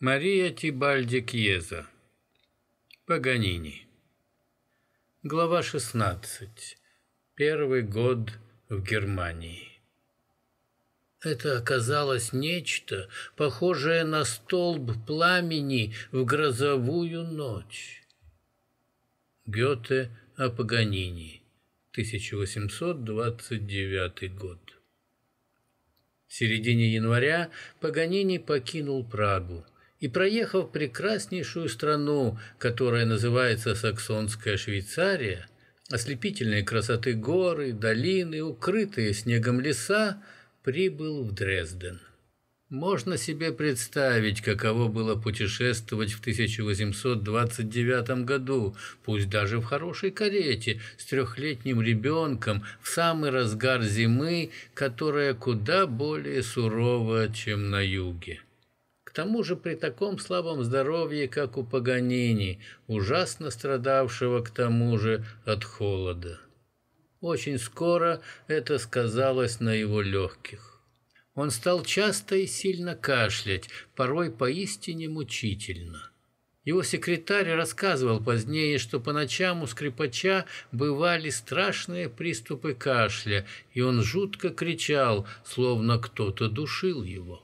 Мария Тибальди Кьеза. Паганини. Глава 16. Первый год в Германии. Это оказалось нечто, похожее на столб пламени в грозовую ночь. Гёте о Паганини, 1829 год. В середине января Паганини покинул Прагу и, проехав прекраснейшую страну, которая называется Саксонская Швейцария, ослепительные красоты горы, долины, укрытые снегом леса, прибыл в Дрезден. Можно себе представить, каково было путешествовать в 1829 году, пусть даже в хорошей карете, с трехлетним ребенком, в самый разгар зимы, которая куда более сурова, чем на юге. Тому же при таком слабом здоровье, как у Паганини, ужасно страдавшего к тому же от холода. Очень скоро это сказалось на его легких. Он стал часто и сильно кашлять, порой поистине мучительно. Его секретарь рассказывал позднее, что по ночам у скрипача бывали страшные приступы кашля, и он жутко кричал, словно кто-то душил его.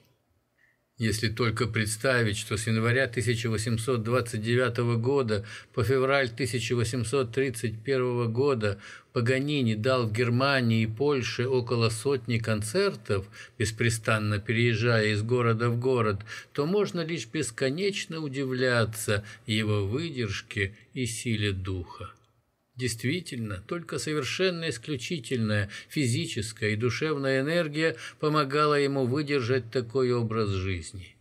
Если только представить, что с января 1829 года по февраль 1831 года Паганини дал в Германии и Польше около сотни концертов, беспрестанно переезжая из города в город, то можно лишь бесконечно удивляться его выдержке и силе духа. Действительно, только совершенно исключительная физическая и душевная энергия помогала ему выдержать такой образ жизни.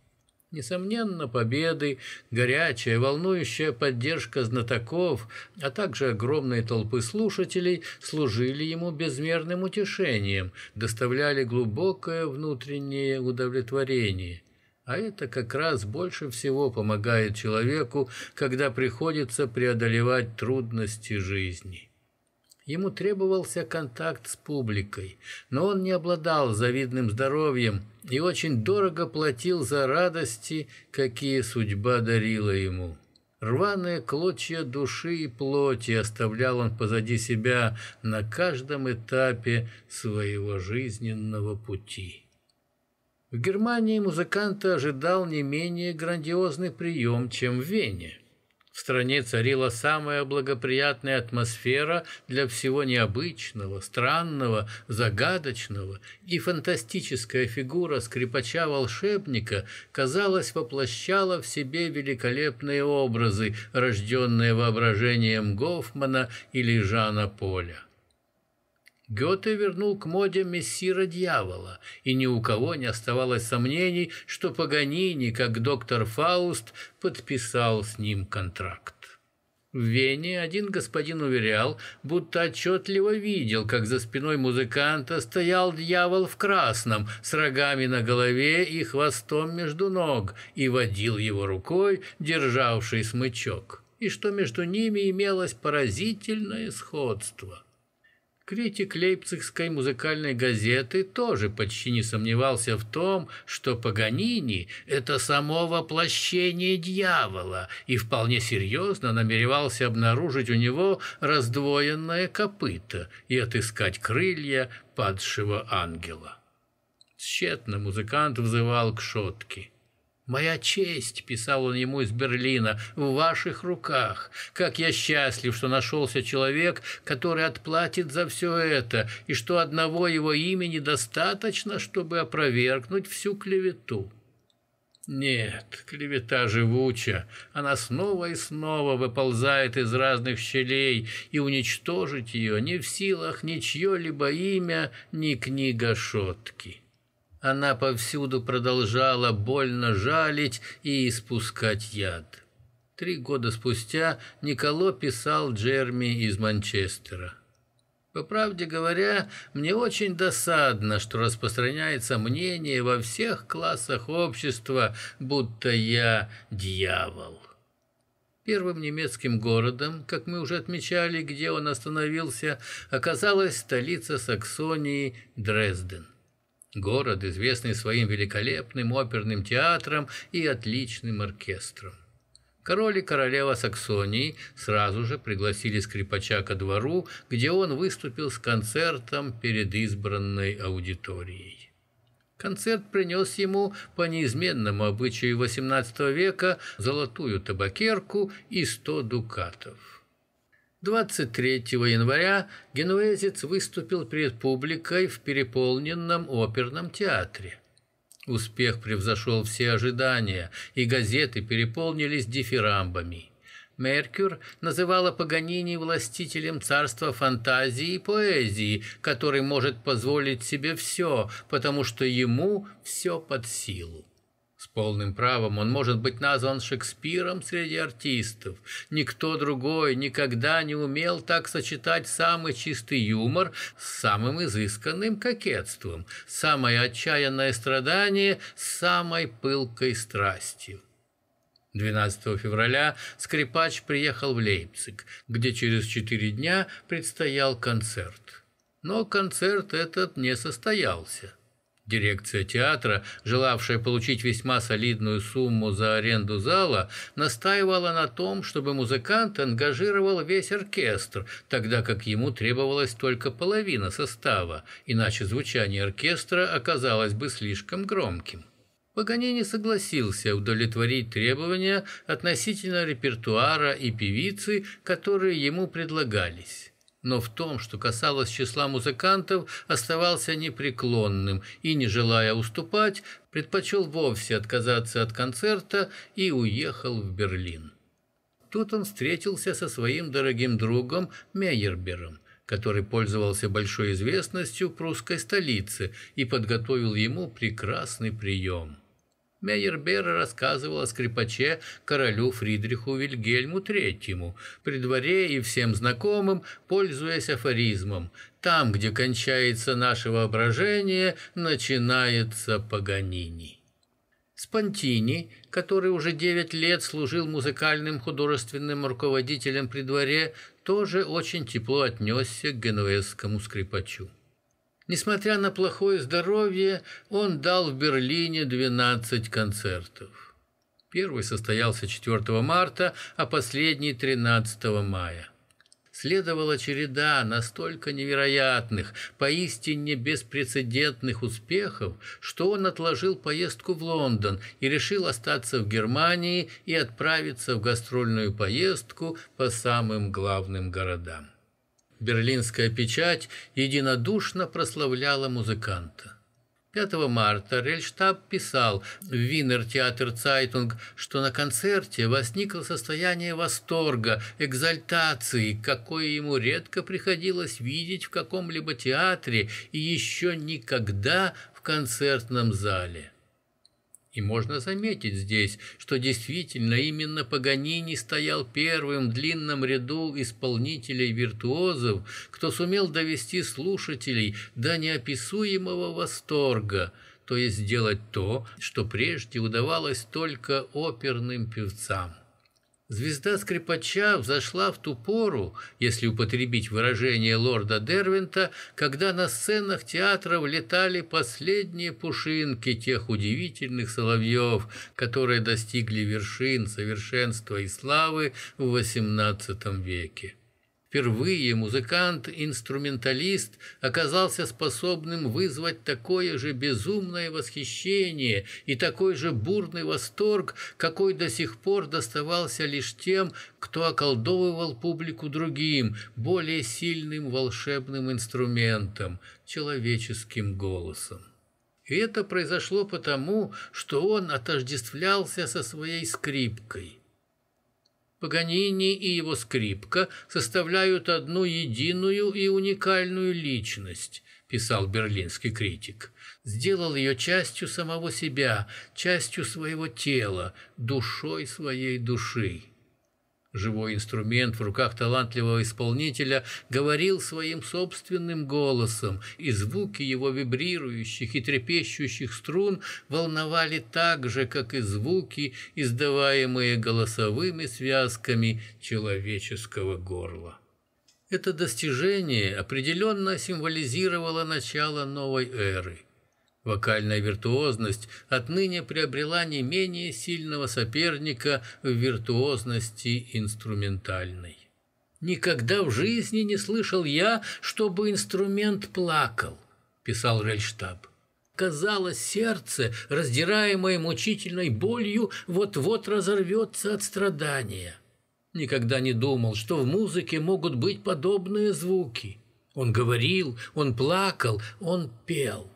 Несомненно, победы, горячая, волнующая поддержка знатоков, а также огромной толпы слушателей служили ему безмерным утешением, доставляли глубокое внутреннее удовлетворение – а это как раз больше всего помогает человеку, когда приходится преодолевать трудности жизни. Ему требовался контакт с публикой, но он не обладал завидным здоровьем и очень дорого платил за радости, какие судьба дарила ему. Рваные клочья души и плоти оставлял он позади себя на каждом этапе своего жизненного пути. В Германии музыканта ожидал не менее грандиозный прием, чем в Вене. В стране царила самая благоприятная атмосфера для всего необычного, странного, загадочного, и фантастическая фигура скрипача-волшебника, казалось, воплощала в себе великолепные образы, рожденные воображением Гофмана или Жана Поля. Гёте вернул к моде мессира дьявола, и ни у кого не оставалось сомнений, что Паганини, как доктор Фауст, подписал с ним контракт. В Вене один господин уверял, будто отчетливо видел, как за спиной музыканта стоял дьявол в красном, с рогами на голове и хвостом между ног, и водил его рукой, державший смычок, и что между ними имелось поразительное сходство – Критик Лейпцигской музыкальной газеты тоже почти не сомневался в том, что Паганини – это само воплощение дьявола, и вполне серьезно намеревался обнаружить у него раздвоенное копыто и отыскать крылья падшего ангела. Тщетно музыкант взывал к шотке. «Моя честь», — писал он ему из Берлина, — «в ваших руках. Как я счастлив, что нашелся человек, который отплатит за все это, и что одного его имени достаточно, чтобы опровергнуть всю клевету». Нет, клевета живуча. Она снова и снова выползает из разных щелей, и уничтожить ее не в силах ни чье-либо имя, ни книга шотки. Она повсюду продолжала больно жалить и испускать яд. Три года спустя Николо писал Джерми из Манчестера. По правде говоря, мне очень досадно, что распространяется мнение во всех классах общества, будто я дьявол. Первым немецким городом, как мы уже отмечали, где он остановился, оказалась столица Саксонии Дрезден. Город, известный своим великолепным оперным театром и отличным оркестром. Король и королева Саксонии сразу же пригласили скрипача ко двору, где он выступил с концертом перед избранной аудиторией. Концерт принес ему по неизменному обычаю XVIII века золотую табакерку и сто дукатов. 23 января генуэзец выступил перед публикой в переполненном оперном театре. Успех превзошел все ожидания, и газеты переполнились дифирамбами. Меркюр называла Паганини властителем царства фантазии и поэзии, который может позволить себе все, потому что ему все под силу. Полным правом он может быть назван Шекспиром среди артистов. Никто другой никогда не умел так сочетать самый чистый юмор с самым изысканным кокетством, самое отчаянное страдание с самой пылкой страстью. 12 февраля скрипач приехал в Лейпциг, где через четыре дня предстоял концерт. Но концерт этот не состоялся. Дирекция театра, желавшая получить весьма солидную сумму за аренду зала, настаивала на том, чтобы музыкант ангажировал весь оркестр, тогда как ему требовалась только половина состава, иначе звучание оркестра оказалось бы слишком громким. Паганини согласился удовлетворить требования относительно репертуара и певицы, которые ему предлагались но в том, что касалось числа музыкантов, оставался непреклонным и, не желая уступать, предпочел вовсе отказаться от концерта и уехал в Берлин. Тут он встретился со своим дорогим другом Мейербером, который пользовался большой известностью в прусской столице и подготовил ему прекрасный прием. Мейербер рассказывал о скрипаче королю Фридриху Вильгельму III, при дворе и всем знакомым, пользуясь афоризмом «Там, где кончается наше воображение, начинается Паганини». Спонтини, который уже девять лет служил музыкальным художественным руководителем при дворе, тоже очень тепло отнесся к генуэзскому скрипачу. Несмотря на плохое здоровье, он дал в Берлине 12 концертов. Первый состоялся 4 марта, а последний 13 мая. Следовала череда настолько невероятных, поистине беспрецедентных успехов, что он отложил поездку в Лондон и решил остаться в Германии и отправиться в гастрольную поездку по самым главным городам. Берлинская печать единодушно прославляла музыканта. 5 марта Рельштаб писал в Винер Театр Цайтунг, что на концерте возникло состояние восторга, экзальтации, какое ему редко приходилось видеть в каком-либо театре и еще никогда в концертном зале. И можно заметить здесь, что действительно именно Паганини стоял первым в длинном ряду исполнителей-виртуозов, кто сумел довести слушателей до неописуемого восторга, то есть сделать то, что прежде удавалось только оперным певцам. Звезда скрипача взошла в ту пору, если употребить выражение лорда Дервинта, когда на сценах театра влетали последние пушинки тех удивительных соловьев, которые достигли вершин совершенства и славы в XVIII веке. Впервые музыкант-инструменталист оказался способным вызвать такое же безумное восхищение и такой же бурный восторг, какой до сих пор доставался лишь тем, кто околдовывал публику другим, более сильным волшебным инструментом – человеческим голосом. И это произошло потому, что он отождествлялся со своей скрипкой – Паганини и его скрипка составляют одну единую и уникальную личность, писал берлинский критик. Сделал ее частью самого себя, частью своего тела, душой своей души. Живой инструмент в руках талантливого исполнителя говорил своим собственным голосом, и звуки его вибрирующих и трепещущих струн волновали так же, как и звуки, издаваемые голосовыми связками человеческого горла. Это достижение определенно символизировало начало новой эры – Вокальная виртуозность отныне приобрела не менее сильного соперника в виртуозности инструментальной. «Никогда в жизни не слышал я, чтобы инструмент плакал», – писал Рельштаб. Казалось, сердце, раздираемое мучительной болью, вот-вот разорвется от страдания. Никогда не думал, что в музыке могут быть подобные звуки. Он говорил, он плакал, он пел.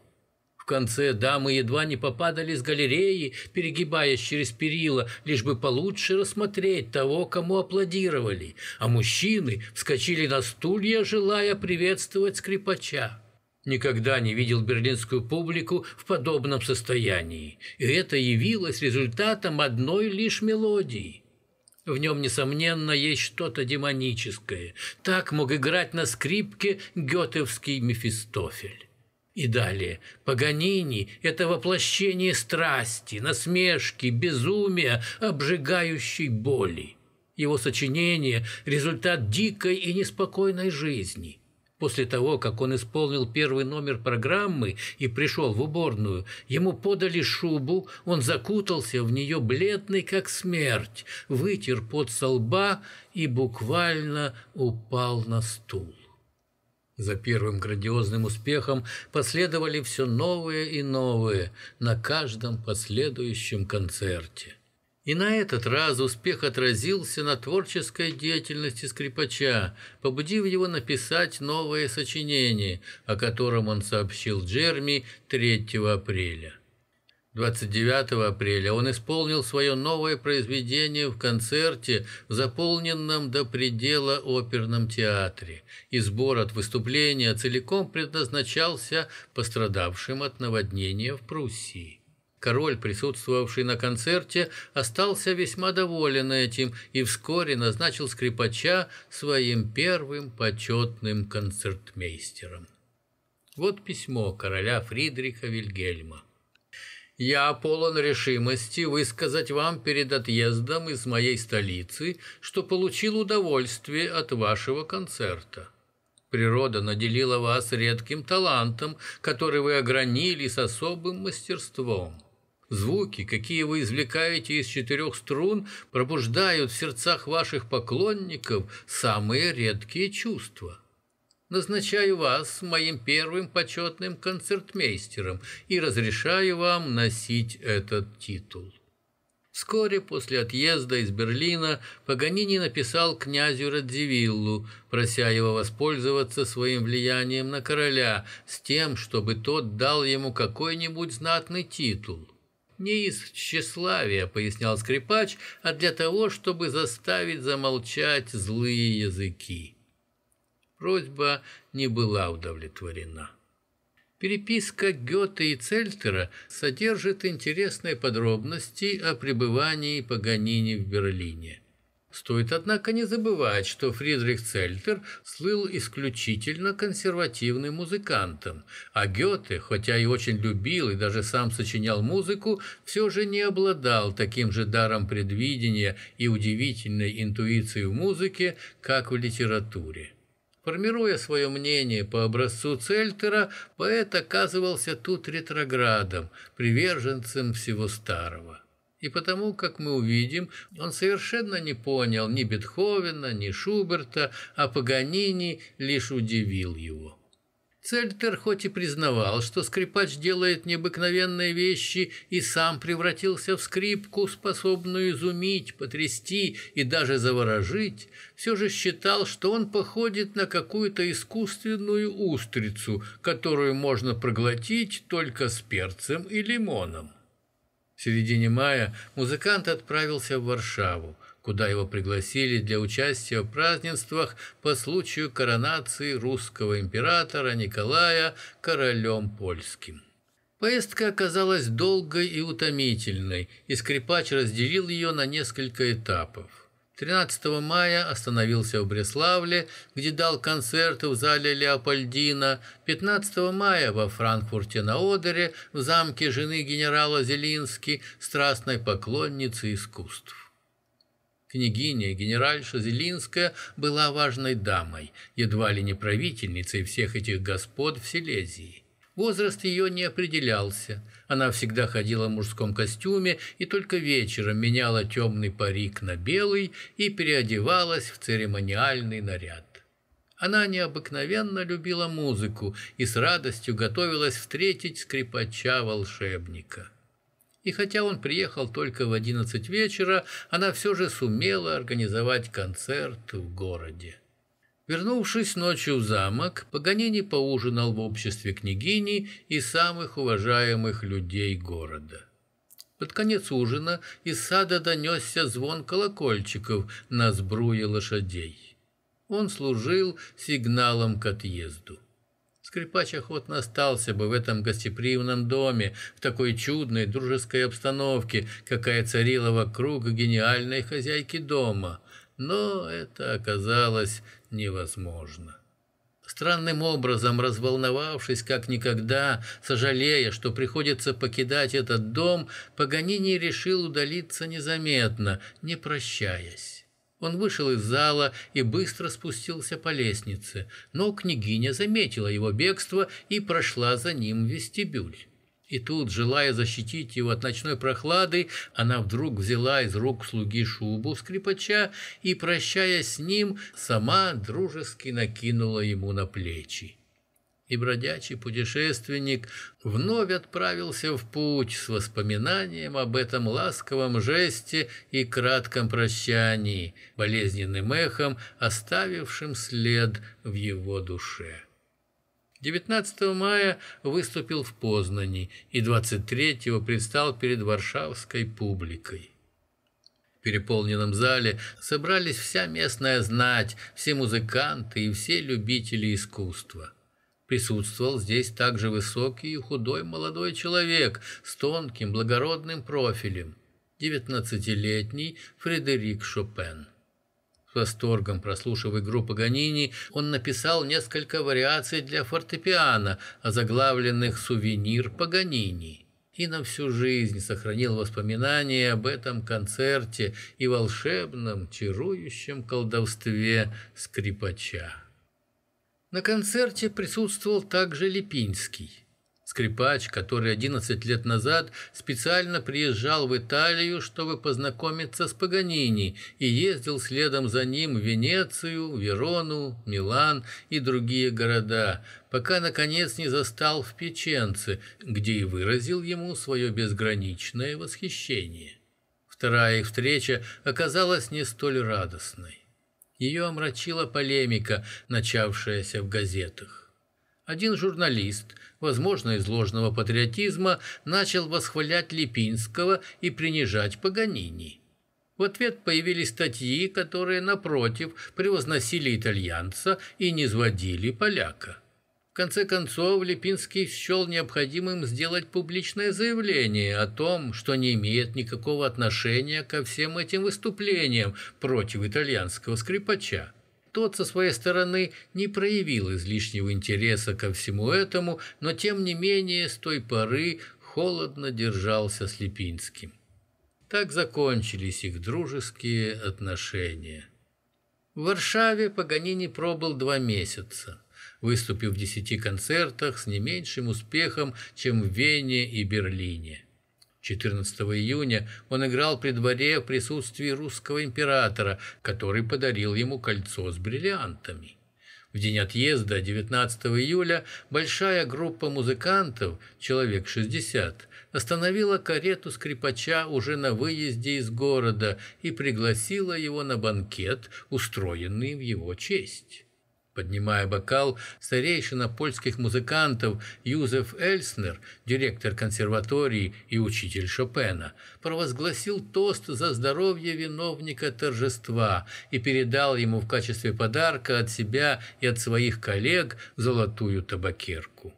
В конце дамы едва не попадали с галереи, перегибаясь через перила, лишь бы получше рассмотреть того, кому аплодировали, а мужчины вскочили на стулья, желая приветствовать скрипача. Никогда не видел берлинскую публику в подобном состоянии, и это явилось результатом одной лишь мелодии. В нем, несомненно, есть что-то демоническое. Так мог играть на скрипке гетевский Мефистофель. И далее. Паганини – это воплощение страсти, насмешки, безумия, обжигающей боли. Его сочинение – результат дикой и неспокойной жизни. После того, как он исполнил первый номер программы и пришел в уборную, ему подали шубу, он закутался в нее бледный, как смерть, вытер пот со лба и буквально упал на стул. За первым грандиозным успехом последовали все новые и новые на каждом последующем концерте. И на этот раз успех отразился на творческой деятельности скрипача, побудив его написать новое сочинение, о котором он сообщил Джерми 3 апреля. 29 апреля он исполнил свое новое произведение в концерте заполненном до предела оперном театре, и сбор от выступления целиком предназначался пострадавшим от наводнения в Пруссии. Король, присутствовавший на концерте, остался весьма доволен этим и вскоре назначил скрипача своим первым почетным концертмейстером. Вот письмо короля Фридриха Вильгельма. Я полон решимости высказать вам перед отъездом из моей столицы, что получил удовольствие от вашего концерта. Природа наделила вас редким талантом, который вы огранили с особым мастерством. Звуки, какие вы извлекаете из четырех струн, пробуждают в сердцах ваших поклонников самые редкие чувства назначаю вас моим первым почетным концертмейстером и разрешаю вам носить этот титул». Вскоре после отъезда из Берлина Паганини написал князю Радзивиллу, прося его воспользоваться своим влиянием на короля с тем, чтобы тот дал ему какой-нибудь знатный титул. «Не из тщеславия», — пояснял скрипач, «а для того, чтобы заставить замолчать злые языки». Просьба не была удовлетворена. Переписка Гёте и Цельтера содержит интересные подробности о пребывании Паганини в Берлине. Стоит, однако, не забывать, что Фридрих Цельтер слыл исключительно консервативным музыкантом, а Гёте, хотя и очень любил и даже сам сочинял музыку, все же не обладал таким же даром предвидения и удивительной интуицией в музыке, как в литературе. Формируя свое мнение по образцу Цельтера, поэт оказывался тут ретроградом, приверженцем всего старого. И потому, как мы увидим, он совершенно не понял ни Бетховена, ни Шуберта, а Паганини лишь удивил его. Цельтер хоть и признавал, что скрипач делает необыкновенные вещи и сам превратился в скрипку, способную изумить, потрясти и даже заворожить, все же считал, что он походит на какую-то искусственную устрицу, которую можно проглотить только с перцем и лимоном. В середине мая музыкант отправился в Варшаву, куда его пригласили для участия в празднествах по случаю коронации русского императора Николая королем польским. Поездка оказалась долгой и утомительной, и скрипач разделил ее на несколько этапов. 13 мая остановился в Бреславле, где дал концерт в зале Леопольдина. 15 мая во Франкфурте на Одере в замке жены генерала Зелински, страстной поклонницы искусств. Княгиня генеральша Зелинская была важной дамой, едва ли не правительницей всех этих господ в Силезии. Возраст ее не определялся. Она всегда ходила в мужском костюме и только вечером меняла темный парик на белый и переодевалась в церемониальный наряд. Она необыкновенно любила музыку и с радостью готовилась встретить скрипача-волшебника. И хотя он приехал только в одиннадцать вечера, она все же сумела организовать концерт в городе. Вернувшись ночью в замок, Паганини поужинал в обществе княгини и самых уважаемых людей города. Под конец ужина из сада донесся звон колокольчиков на сбруе лошадей. Он служил сигналом к отъезду. Скрипач охотно остался бы в этом гостеприимном доме, в такой чудной дружеской обстановке, какая царила вокруг гениальной хозяйки дома – но это оказалось невозможно. Странным образом, разволновавшись как никогда, сожалея, что приходится покидать этот дом, Паганини решил удалиться незаметно, не прощаясь. Он вышел из зала и быстро спустился по лестнице, но княгиня заметила его бегство и прошла за ним в вестибюль. И тут, желая защитить его от ночной прохлады, она вдруг взяла из рук слуги шубу скрипача и, прощаясь с ним, сама дружески накинула ему на плечи. И бродячий путешественник вновь отправился в путь с воспоминанием об этом ласковом жесте и кратком прощании, болезненным эхом, оставившим след в его душе. 19 мая выступил в Познани и 23-го предстал перед варшавской публикой. В переполненном зале собрались вся местная знать, все музыканты и все любители искусства. Присутствовал здесь также высокий и худой молодой человек с тонким благородным профилем, 19-летний Фредерик Шопен восторгом прослушав игру Паганини, он написал несколько вариаций для фортепиано, озаглавленных «Сувенир Паганини» и на всю жизнь сохранил воспоминания об этом концерте и волшебном, чарующем колдовстве скрипача. На концерте присутствовал также Липинский скрипач, который 11 лет назад специально приезжал в Италию, чтобы познакомиться с Паганини, и ездил следом за ним в Венецию, Верону, Милан и другие города, пока, наконец, не застал в Печенце, где и выразил ему свое безграничное восхищение. Вторая их встреча оказалась не столь радостной. Ее омрачила полемика, начавшаяся в газетах. Один журналист, возможно, из ложного патриотизма, начал восхвалять Липинского и принижать Паганини. В ответ появились статьи, которые, напротив, превозносили итальянца и низводили поляка. Конце концов, Липинский счел необходимым сделать публичное заявление о том, что не имеет никакого отношения ко всем этим выступлениям против итальянского скрипача тот со своей стороны не проявил излишнего интереса ко всему этому, но тем не менее с той поры холодно держался с Липинским. Так закончились их дружеские отношения. В Варшаве Паганини пробыл два месяца, выступив в десяти концертах с не меньшим успехом, чем в Вене и Берлине. 14 июня он играл при дворе в присутствии русского императора, который подарил ему кольцо с бриллиантами. В день отъезда, 19 июля, большая группа музыкантов, человек 60, остановила карету скрипача уже на выезде из города и пригласила его на банкет, устроенный в его честь. Поднимая бокал, старейшина польских музыкантов Юзеф Эльснер, директор консерватории и учитель Шопена, провозгласил тост за здоровье виновника торжества и передал ему в качестве подарка от себя и от своих коллег золотую табакерку.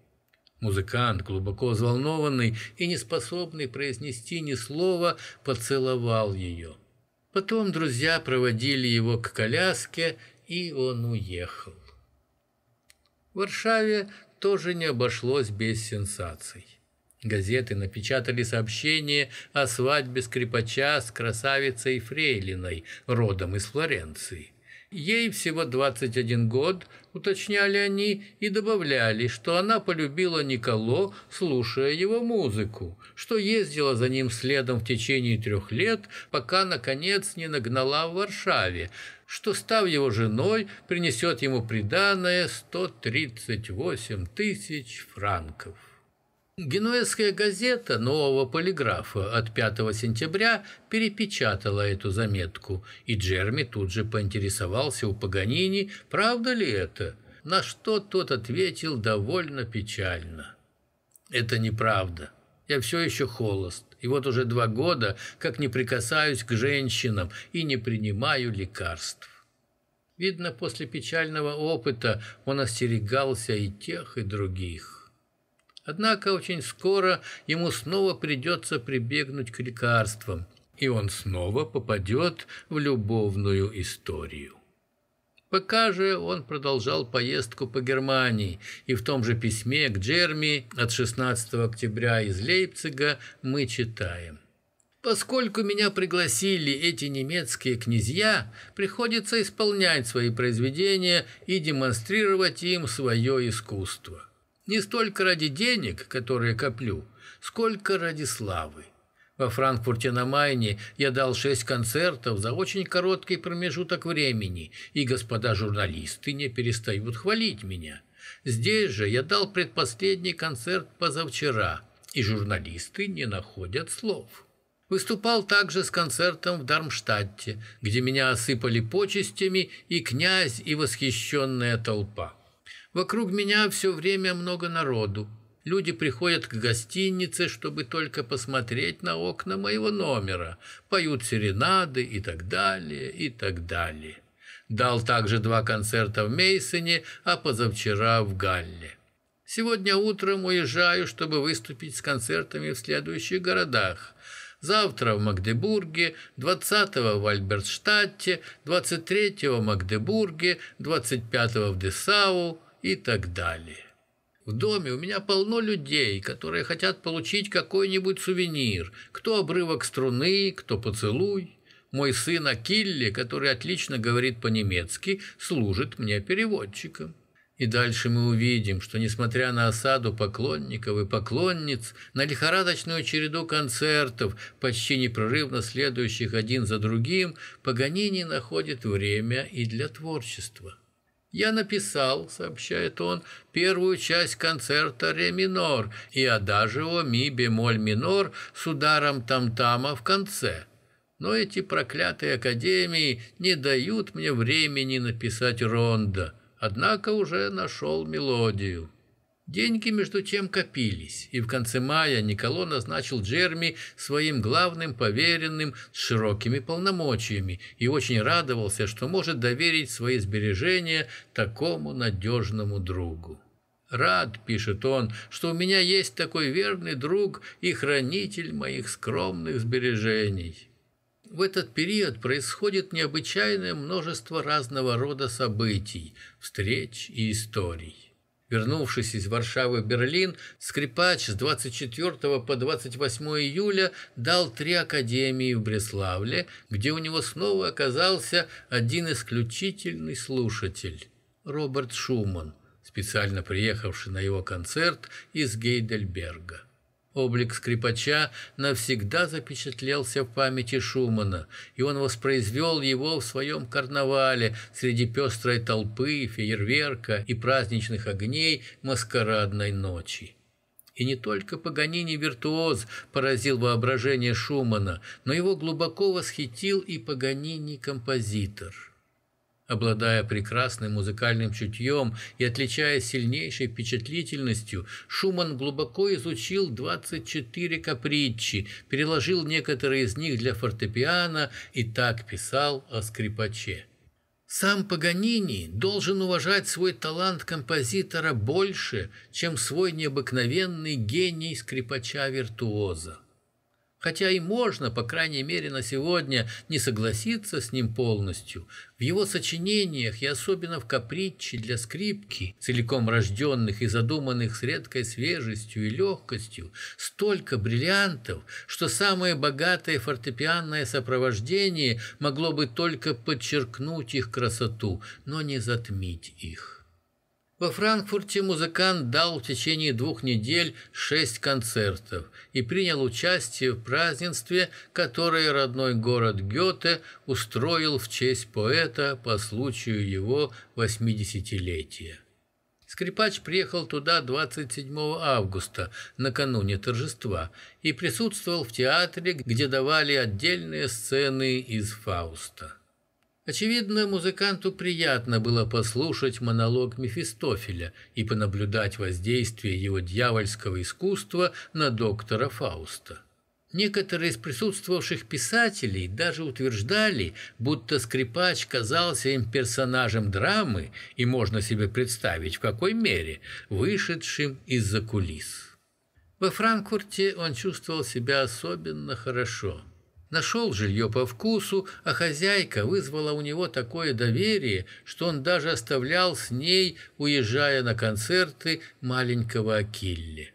Музыкант, глубоко взволнованный и неспособный произнести ни слова, поцеловал ее. Потом друзья проводили его к коляске, и он уехал. Варшаве тоже не обошлось без сенсаций. Газеты напечатали сообщение о свадьбе скрипача с красавицей Фрейлиной, родом из Флоренции. Ей всего 21 год, уточняли они, и добавляли, что она полюбила Николо, слушая его музыку, что ездила за ним следом в течение трех лет, пока, наконец, не нагнала в Варшаве, что, став его женой, принесет ему приданное 138 тысяч франков. Генуэзская газета «Нового полиграфа» от 5 сентября перепечатала эту заметку, и Джерми тут же поинтересовался у Паганини, правда ли это, на что тот ответил довольно печально. «Это неправда. Я все еще холост, и вот уже два года, как не прикасаюсь к женщинам и не принимаю лекарств». Видно, после печального опыта он остерегался и тех, и других. Однако очень скоро ему снова придется прибегнуть к лекарствам, и он снова попадет в любовную историю. Пока же он продолжал поездку по Германии, и в том же письме к Джерми от 16 октября из Лейпцига мы читаем. Поскольку меня пригласили эти немецкие князья, приходится исполнять свои произведения и демонстрировать им свое искусство. Не столько ради денег, которые коплю, сколько ради славы. Во Франкфурте на Майне я дал шесть концертов за очень короткий промежуток времени, и господа журналисты не перестают хвалить меня. Здесь же я дал предпоследний концерт позавчера, и журналисты не находят слов. Выступал также с концертом в Дармштадте, где меня осыпали почестями и князь, и восхищенная толпа. Вокруг меня все время много народу. Люди приходят к гостинице, чтобы только посмотреть на окна моего номера, поют серенады и так далее, и так далее. Дал также два концерта в Мейсоне, а позавчера в Галле. Сегодня утром уезжаю, чтобы выступить с концертами в следующих городах. Завтра в Магдебурге, 20-го в Альбертштадте, 23-го в Магдебурге, 25-го в Десау, и так далее. В доме у меня полно людей, которые хотят получить какой-нибудь сувенир. Кто обрывок струны, кто поцелуй. Мой сын Акилле, который отлично говорит по-немецки, служит мне переводчиком. И дальше мы увидим, что, несмотря на осаду поклонников и поклонниц, на лихорадочную череду концертов, почти непрерывно следующих один за другим, Паганини находит время и для творчества. Я написал, сообщает он, первую часть концерта ре минор и адажио ми бемоль минор с ударом там-тама в конце. Но эти проклятые академии не дают мне времени написать рондо, однако уже нашел мелодию. Деньги, между тем, копились, и в конце мая Николо назначил Джерми своим главным поверенным с широкими полномочиями и очень радовался, что может доверить свои сбережения такому надежному другу. «Рад», — пишет он, — «что у меня есть такой верный друг и хранитель моих скромных сбережений». В этот период происходит необычайное множество разного рода событий, встреч и историй. Вернувшись из Варшавы в Берлин, скрипач с 24 по 28 июля дал три академии в Бреславле, где у него снова оказался один исключительный слушатель – Роберт Шуман, специально приехавший на его концерт из Гейдельберга. Облик скрипача навсегда запечатлелся в памяти Шумана, и он воспроизвел его в своем карнавале среди пестрой толпы, фейерверка и праздничных огней маскарадной ночи. И не только Паганини-виртуоз поразил воображение Шумана, но его глубоко восхитил и Паганини-композитор. Обладая прекрасным музыкальным чутьем и отличаясь сильнейшей впечатлительностью, Шуман глубоко изучил 24 каприччи, переложил некоторые из них для фортепиано и так писал о скрипаче. Сам Паганини должен уважать свой талант композитора больше, чем свой необыкновенный гений скрипача-виртуоза. Хотя и можно, по крайней мере на сегодня, не согласиться с ним полностью, в его сочинениях и особенно в капритче для скрипки, целиком рожденных и задуманных с редкой свежестью и легкостью, столько бриллиантов, что самое богатое фортепианное сопровождение могло бы только подчеркнуть их красоту, но не затмить их. Во Франкфурте музыкант дал в течение двух недель шесть концертов и принял участие в празднестве, которое родной город Гёте устроил в честь поэта по случаю его 80-летия. Скрипач приехал туда 27 августа, накануне торжества, и присутствовал в театре, где давали отдельные сцены из «Фауста». Очевидно, музыканту приятно было послушать монолог Мефистофеля и понаблюдать воздействие его дьявольского искусства на доктора Фауста. Некоторые из присутствовавших писателей даже утверждали, будто скрипач казался им персонажем драмы, и можно себе представить, в какой мере, вышедшим из-за кулис. Во Франкфурте он чувствовал себя особенно хорошо – Нашел жилье по вкусу, а хозяйка вызвала у него такое доверие, что он даже оставлял с ней, уезжая на концерты маленького Акилли.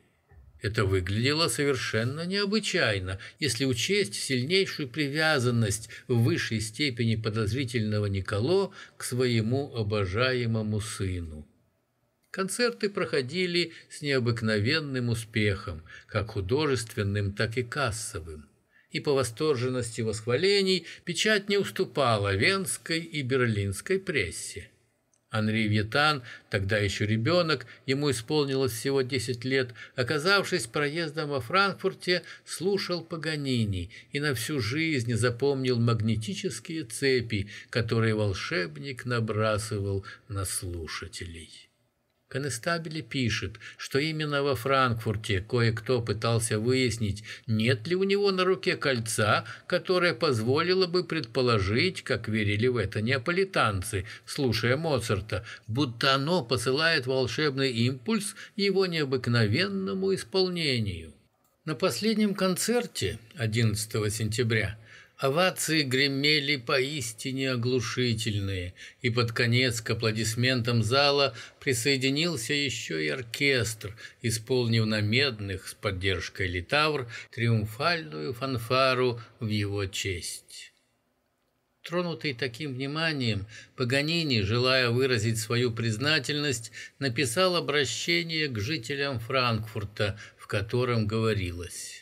Это выглядело совершенно необычайно, если учесть сильнейшую привязанность в высшей степени подозрительного Николо к своему обожаемому сыну. Концерты проходили с необыкновенным успехом, как художественным, так и кассовым и по восторженности восхвалений печать не уступала венской и берлинской прессе. Анри Вьетан, тогда еще ребенок, ему исполнилось всего 10 лет, оказавшись проездом во Франкфурте, слушал Паганини и на всю жизнь запомнил магнетические цепи, которые волшебник набрасывал на слушателей. Конестабеле пишет, что именно во Франкфурте кое-кто пытался выяснить, нет ли у него на руке кольца, которое позволило бы предположить, как верили в это неаполитанцы, слушая Моцарта, будто оно посылает волшебный импульс его необыкновенному исполнению. На последнем концерте 11 сентября Овации гремели поистине оглушительные, и под конец к аплодисментам зала присоединился еще и оркестр, исполнив на медных с поддержкой литавр триумфальную фанфару в его честь. Тронутый таким вниманием, Паганини, желая выразить свою признательность, написал обращение к жителям Франкфурта, в котором говорилось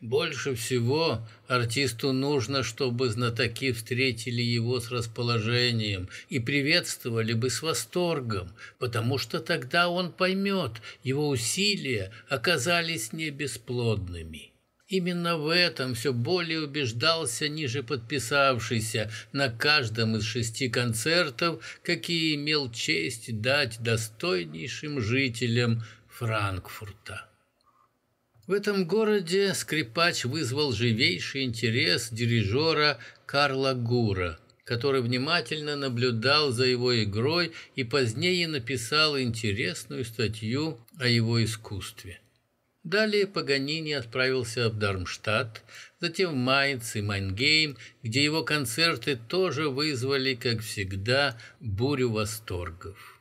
больше всего артисту нужно, чтобы знатоки встретили его с расположением и приветствовали бы с восторгом, потому что тогда он поймет, его усилия оказались не бесплодными. Именно в этом все более убеждался ниже подписавшийся на каждом из шести концертов, какие имел честь дать достойнейшим жителям Франкфурта. В этом городе скрипач вызвал живейший интерес дирижера Карла Гура, который внимательно наблюдал за его игрой и позднее написал интересную статью о его искусстве. Далее Паганини отправился в Дармштадт, затем в Майнц и Мангейм, где его концерты тоже вызвали, как всегда, бурю восторгов.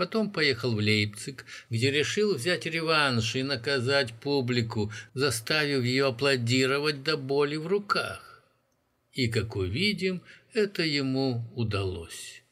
Потом поехал в Лейпциг, где решил взять реванш и наказать публику, заставив ее аплодировать до боли в руках. И, как увидим, это ему удалось.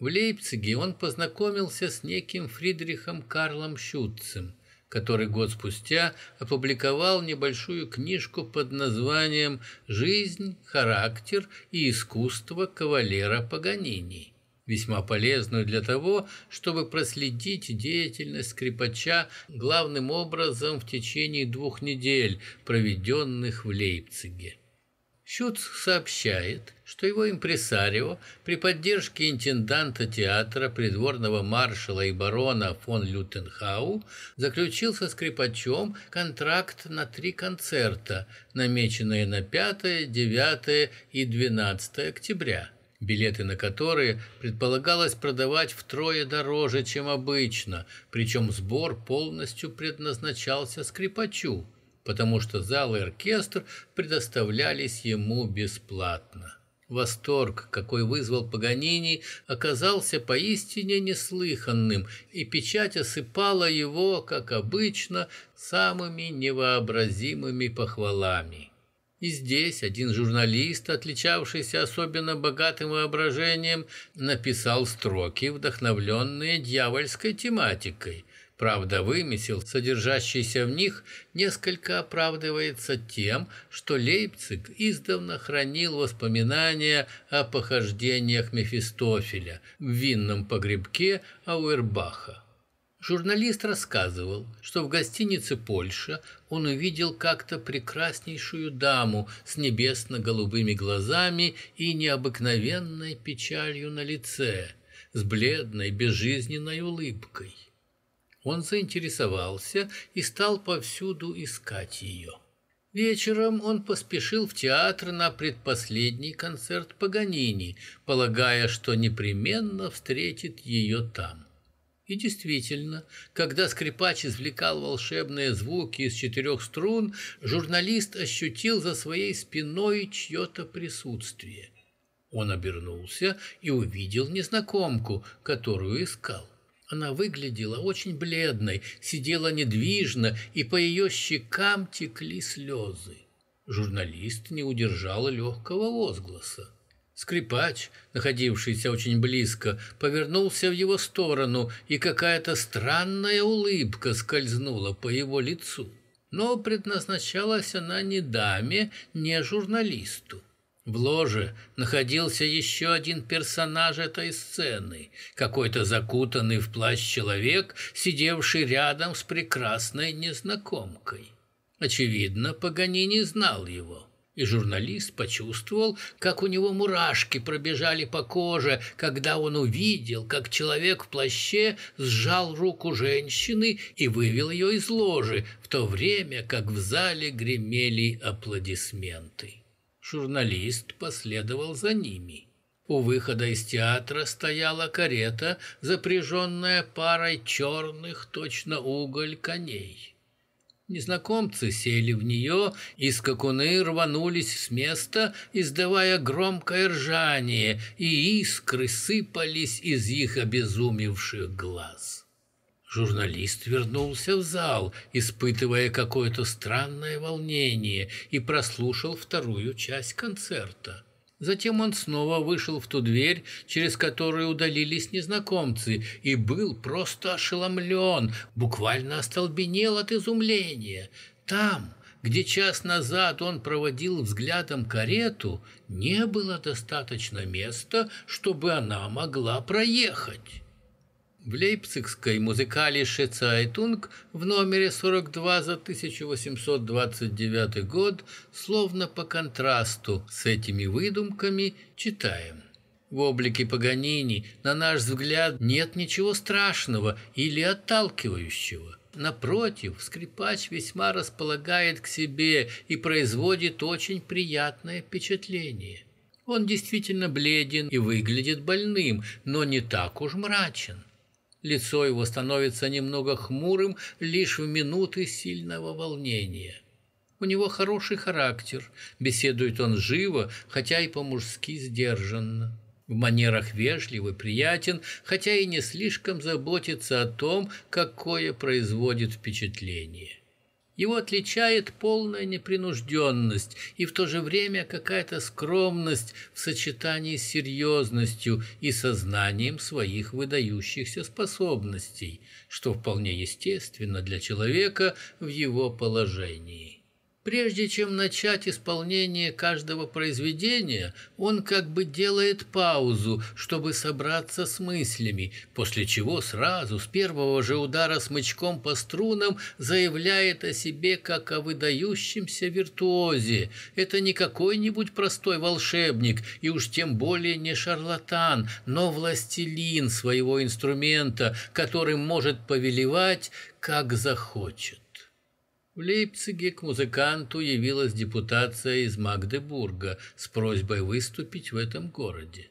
В Лейпциге он познакомился с неким Фридрихом Карлом Шутцем, который год спустя опубликовал небольшую книжку под названием «Жизнь, характер и искусство кавалера Паганини» весьма полезную для того, чтобы проследить деятельность скрипача главным образом в течение двух недель, проведенных в Лейпциге. Щуц сообщает, что его импресарио при поддержке интенданта театра, придворного маршала и барона фон Лютенхау заключил со скрипачом контракт на три концерта, намеченные на 5, 9 и 12 октября – билеты на которые предполагалось продавать втрое дороже, чем обычно, причем сбор полностью предназначался скрипачу. потому что зал и оркестр предоставлялись ему бесплатно. Восторг, какой вызвал Паганини, оказался поистине неслыханным, и печать осыпала его, как обычно, самыми невообразимыми похвалами. И здесь один журналист, отличавшийся особенно богатым воображением, написал строки, вдохновленные дьявольской тематикой – Правда, вымысел, содержащийся в них, несколько оправдывается тем, что Лейпциг издавна хранил воспоминания о похождениях Мефистофеля в винном погребке Ауэрбаха. Журналист рассказывал, что в гостинице «Польша» он увидел как-то прекраснейшую даму с небесно-голубыми глазами и необыкновенной печалью на лице, с бледной безжизненной улыбкой. Он заинтересовался и стал повсюду искать ее. Вечером он поспешил в театр на предпоследний концерт Паганини, полагая, что непременно встретит ее там. И действительно, когда скрипач извлекал волшебные звуки из четырех струн, журналист ощутил за своей спиной чье-то присутствие. Он обернулся и увидел незнакомку, которую искал. Она выглядела очень бледной, сидела недвижно, и по ее щекам текли слезы. Журналист не удержал легкого возгласа. Скрипач, находившийся очень близко, повернулся в его сторону, и какая-то странная улыбка скользнула по его лицу. Но предназначалась она не даме, не журналисту. В ложе находился еще один персонаж этой сцены, какой-то закутанный в плащ человек, сидевший рядом с прекрасной незнакомкой. Очевидно, Паганини знал его, и журналист почувствовал, как у него мурашки пробежали по коже, когда он увидел, как человек в плаще сжал руку женщины и вывел ее из ложи, в то время как в зале гремели аплодисменты. Журналист последовал за ними. У выхода из театра стояла карета, запряженная парой черных, точно уголь, коней. Незнакомцы сели в нее, и скакуны рванулись с места, издавая громкое ржание, и искры сыпались из их обезумевших глаз. Журналист вернулся в зал, испытывая какое-то странное волнение, и прослушал вторую часть концерта. Затем он снова вышел в ту дверь, через которую удалились незнакомцы, и был просто ошеломлен, буквально остолбенел от изумления. Там, где час назад он проводил взглядом карету, не было достаточно места, чтобы она могла проехать. В Лейпцигской музыкалише Цайтунг в номере 42 за 1829 год, словно по контрасту с этими выдумками, читаем. В облике Паганини, на наш взгляд, нет ничего страшного или отталкивающего. Напротив, скрипач весьма располагает к себе и производит очень приятное впечатление. Он действительно бледен и выглядит больным, но не так уж мрачен. Лицо его становится немного хмурым лишь в минуты сильного волнения. У него хороший характер, беседует он живо, хотя и по-мужски сдержанно. В манерах вежливый, приятен, хотя и не слишком заботится о том, какое производит впечатление. Его отличает полная непринужденность и в то же время какая-то скромность в сочетании с серьезностью и сознанием своих выдающихся способностей, что вполне естественно для человека в его положении. Прежде чем начать исполнение каждого произведения, он как бы делает паузу, чтобы собраться с мыслями, после чего сразу, с первого же удара смычком по струнам, заявляет о себе как о выдающемся виртуозе. Это не какой-нибудь простой волшебник, и уж тем более не шарлатан, но властелин своего инструмента, которым может повелевать, как захочет. В Лейпциге к музыканту явилась депутация из Магдебурга с просьбой выступить в этом городе.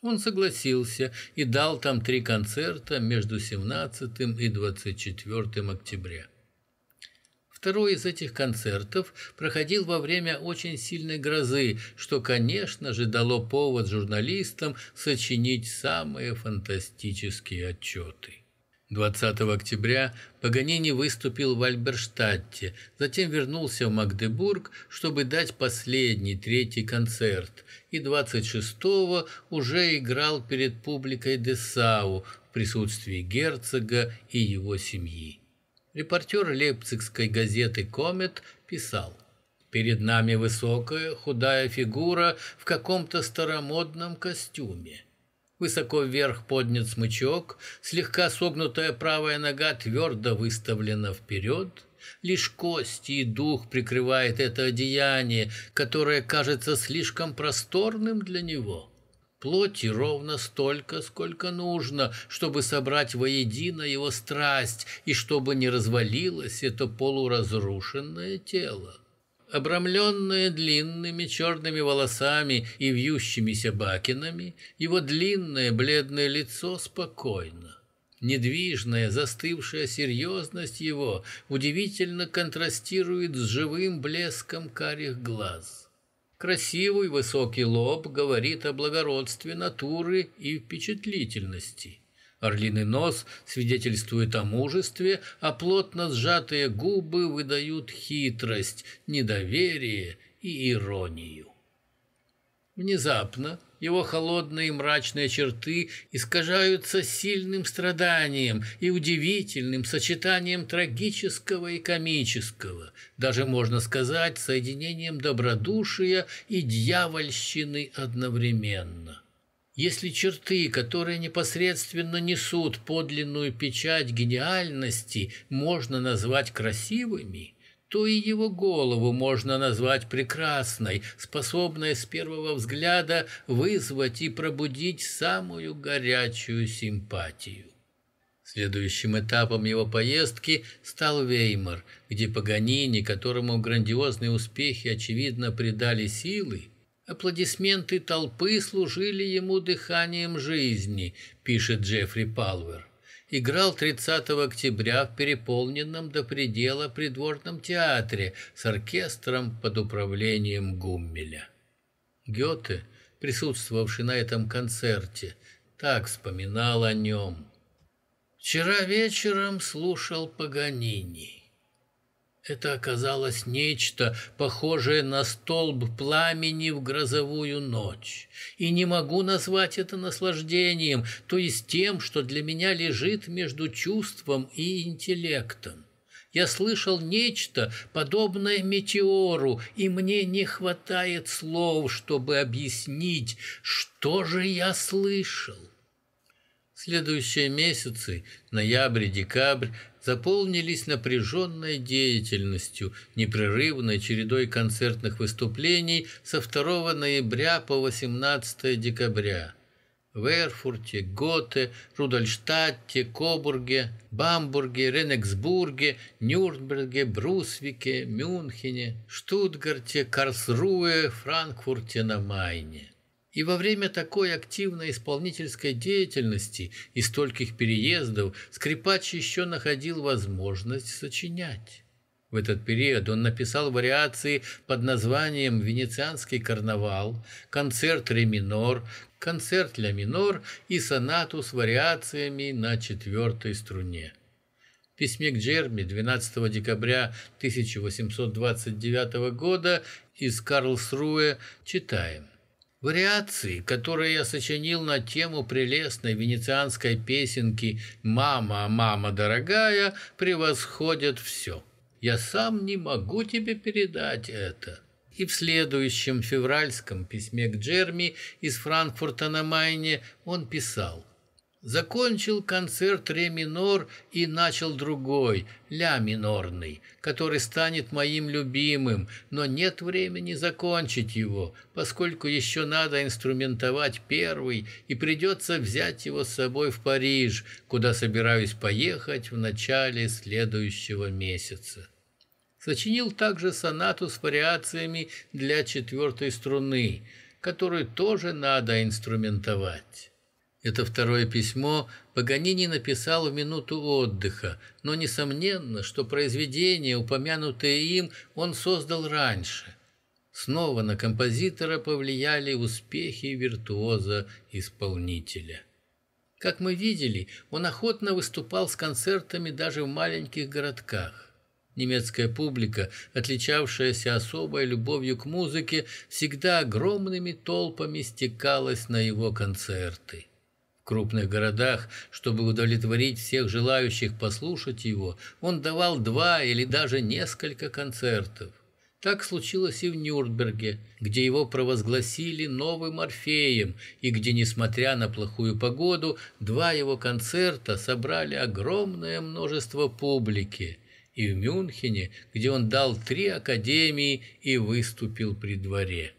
Он согласился и дал там три концерта между 17 и 24 октября. Второй из этих концертов проходил во время очень сильной грозы, что, конечно же, дало повод журналистам сочинить самые фантастические отчеты. 20 октября Паганини выступил в Альберштадте, затем вернулся в Магдебург, чтобы дать последний, третий концерт, и 26-го уже играл перед публикой Десау в присутствии герцога и его семьи. Репортер лейпцигской газеты «Комет» писал «Перед нами высокая, худая фигура в каком-то старомодном костюме. Высоко вверх поднят смычок, слегка согнутая правая нога твердо выставлена вперед. Лишь кости и дух прикрывает это одеяние, которое кажется слишком просторным для него. Плоти ровно столько, сколько нужно, чтобы собрать воедино его страсть и чтобы не развалилось это полуразрушенное тело. Обрамленное длинными черными волосами и вьющимися бакинами, его длинное бледное лицо спокойно. Недвижная, застывшая серьезность его удивительно контрастирует с живым блеском карих глаз. Красивый высокий лоб говорит о благородстве натуры и впечатлительности. Орлиный нос свидетельствует о мужестве, а плотно сжатые губы выдают хитрость, недоверие и иронию. Внезапно его холодные мрачные черты искажаются сильным страданием и удивительным сочетанием трагического и комического, даже можно сказать соединением добродушия и дьявольщины одновременно. Если черты, которые непосредственно несут подлинную печать гениальности, можно назвать красивыми – то и его голову можно назвать прекрасной, способной с первого взгляда вызвать и пробудить самую горячую симпатию. Следующим этапом его поездки стал Веймар, где Паганини, которому грандиозные успехи, очевидно, придали силы, аплодисменты толпы служили ему дыханием жизни, пишет Джеффри Палвер играл 30 октября в переполненном до предела придворном театре с оркестром под управлением Гуммеля. Гёте, присутствовавший на этом концерте, так вспоминал о нем. «Вчера вечером слушал Паганини». Это оказалось нечто, похожее на столб пламени в грозовую ночь. И не могу назвать это наслаждением, то есть тем, что для меня лежит между чувством и интеллектом. Я слышал нечто, подобное метеору, и мне не хватает слов, чтобы объяснить, что же я слышал. Следующие месяцы, ноябрь декабрь, заполнились напряженной деятельностью, непрерывной чередой концертных выступлений со 2 ноября по 18 декабря. В Эрфурте, Готе, Рудольштадте, Кобурге, Бамбурге, Ренексбурге, Нюрнберге, Брусвике, Мюнхене, Штутгарте, Карлсруэ, Франкфурте на Майне. И во время такой активной исполнительской деятельности и стольких переездов скрипач еще находил возможность сочинять. В этот период он написал вариации под названием «Венецианский карнавал», «Концерт ре минор», «Концерт ля минор» и сонату с вариациями на четвертой струне. В письме к Джерми 12 декабря 1829 года из Карлсруэ читаем. Вариации, которые я сочинил на тему прелестной венецианской песенки «Мама, мама дорогая» превосходят все. Я сам не могу тебе передать это. И в следующем февральском письме к Джерми из Франкфурта на Майне он писал – Закончил концерт ре минор и начал другой, ля минорный, который станет моим любимым, но нет времени закончить его, поскольку еще надо инструментовать первый, и придется взять его с собой в Париж, куда собираюсь поехать в начале следующего месяца. Сочинил также сонату с вариациями для четвертой струны, которую тоже надо инструментовать. Это второе письмо Паганини написал в минуту отдыха, но несомненно, что произведение, упомянутое им, он создал раньше. Снова на композитора повлияли успехи виртуоза-исполнителя. Как мы видели, он охотно выступал с концертами даже в маленьких городках. Немецкая публика, отличавшаяся особой любовью к музыке, всегда огромными толпами стекалась на его концерты. Крупных городах, чтобы удовлетворить всех желающих послушать его, он давал два или даже несколько концертов. Так случилось и в Нюрнберге, где его провозгласили новым Орфеем, и где, несмотря на плохую погоду, два его концерта собрали огромное множество публики, и в Мюнхене, где он дал три академии и выступил при дворе.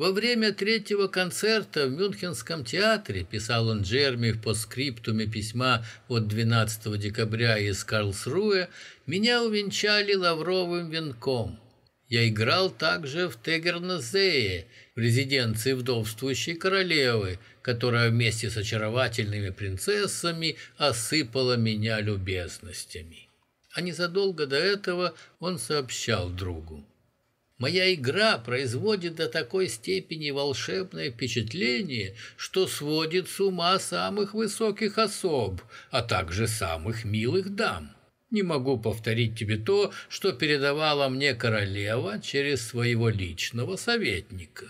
Во время третьего концерта в Мюнхенском театре, писал он Джерми в постскриптуме письма от 12 декабря из Карлсруэ, меня увенчали лавровым венком. Я играл также в Тегерназее, в резиденции вдовствующей королевы, которая вместе с очаровательными принцессами осыпала меня любезностями. А незадолго до этого он сообщал другу. Моя игра производит до такой степени волшебное впечатление, что сводит с ума самых высоких особ, а также самых милых дам. Не могу повторить тебе то, что передавала мне королева через своего личного советника.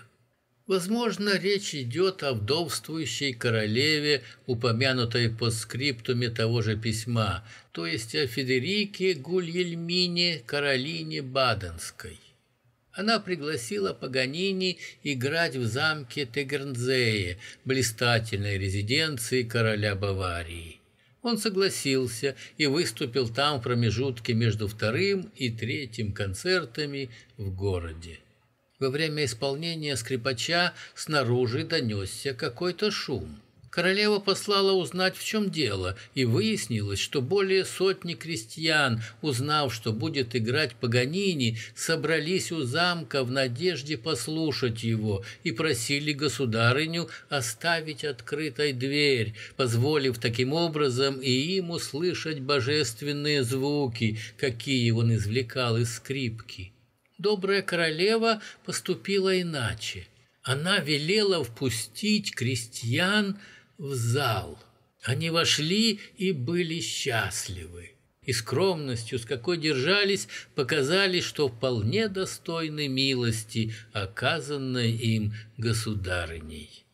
Возможно, речь идет о вдовствующей королеве, упомянутой по скриптуме того же письма, то есть о Федерике Гульельмине Каролине Баденской. Она пригласила Паганини играть в замке Тегернзее, блистательной резиденции короля Баварии. Он согласился и выступил там в промежутке между вторым и третьим концертами в городе. Во время исполнения скрипача снаружи донесся какой-то шум. Королева послала узнать, в чем дело, и выяснилось, что более сотни крестьян, узнав, что будет играть Паганини, собрались у замка в надежде послушать его и просили государыню оставить открытой дверь, позволив таким образом и им услышать божественные звуки, какие он извлекал из скрипки. Добрая королева поступила иначе. Она велела впустить крестьян в зал. Они вошли и были счастливы. И скромностью, с какой держались, показали, что вполне достойны милости, оказанной им государыней.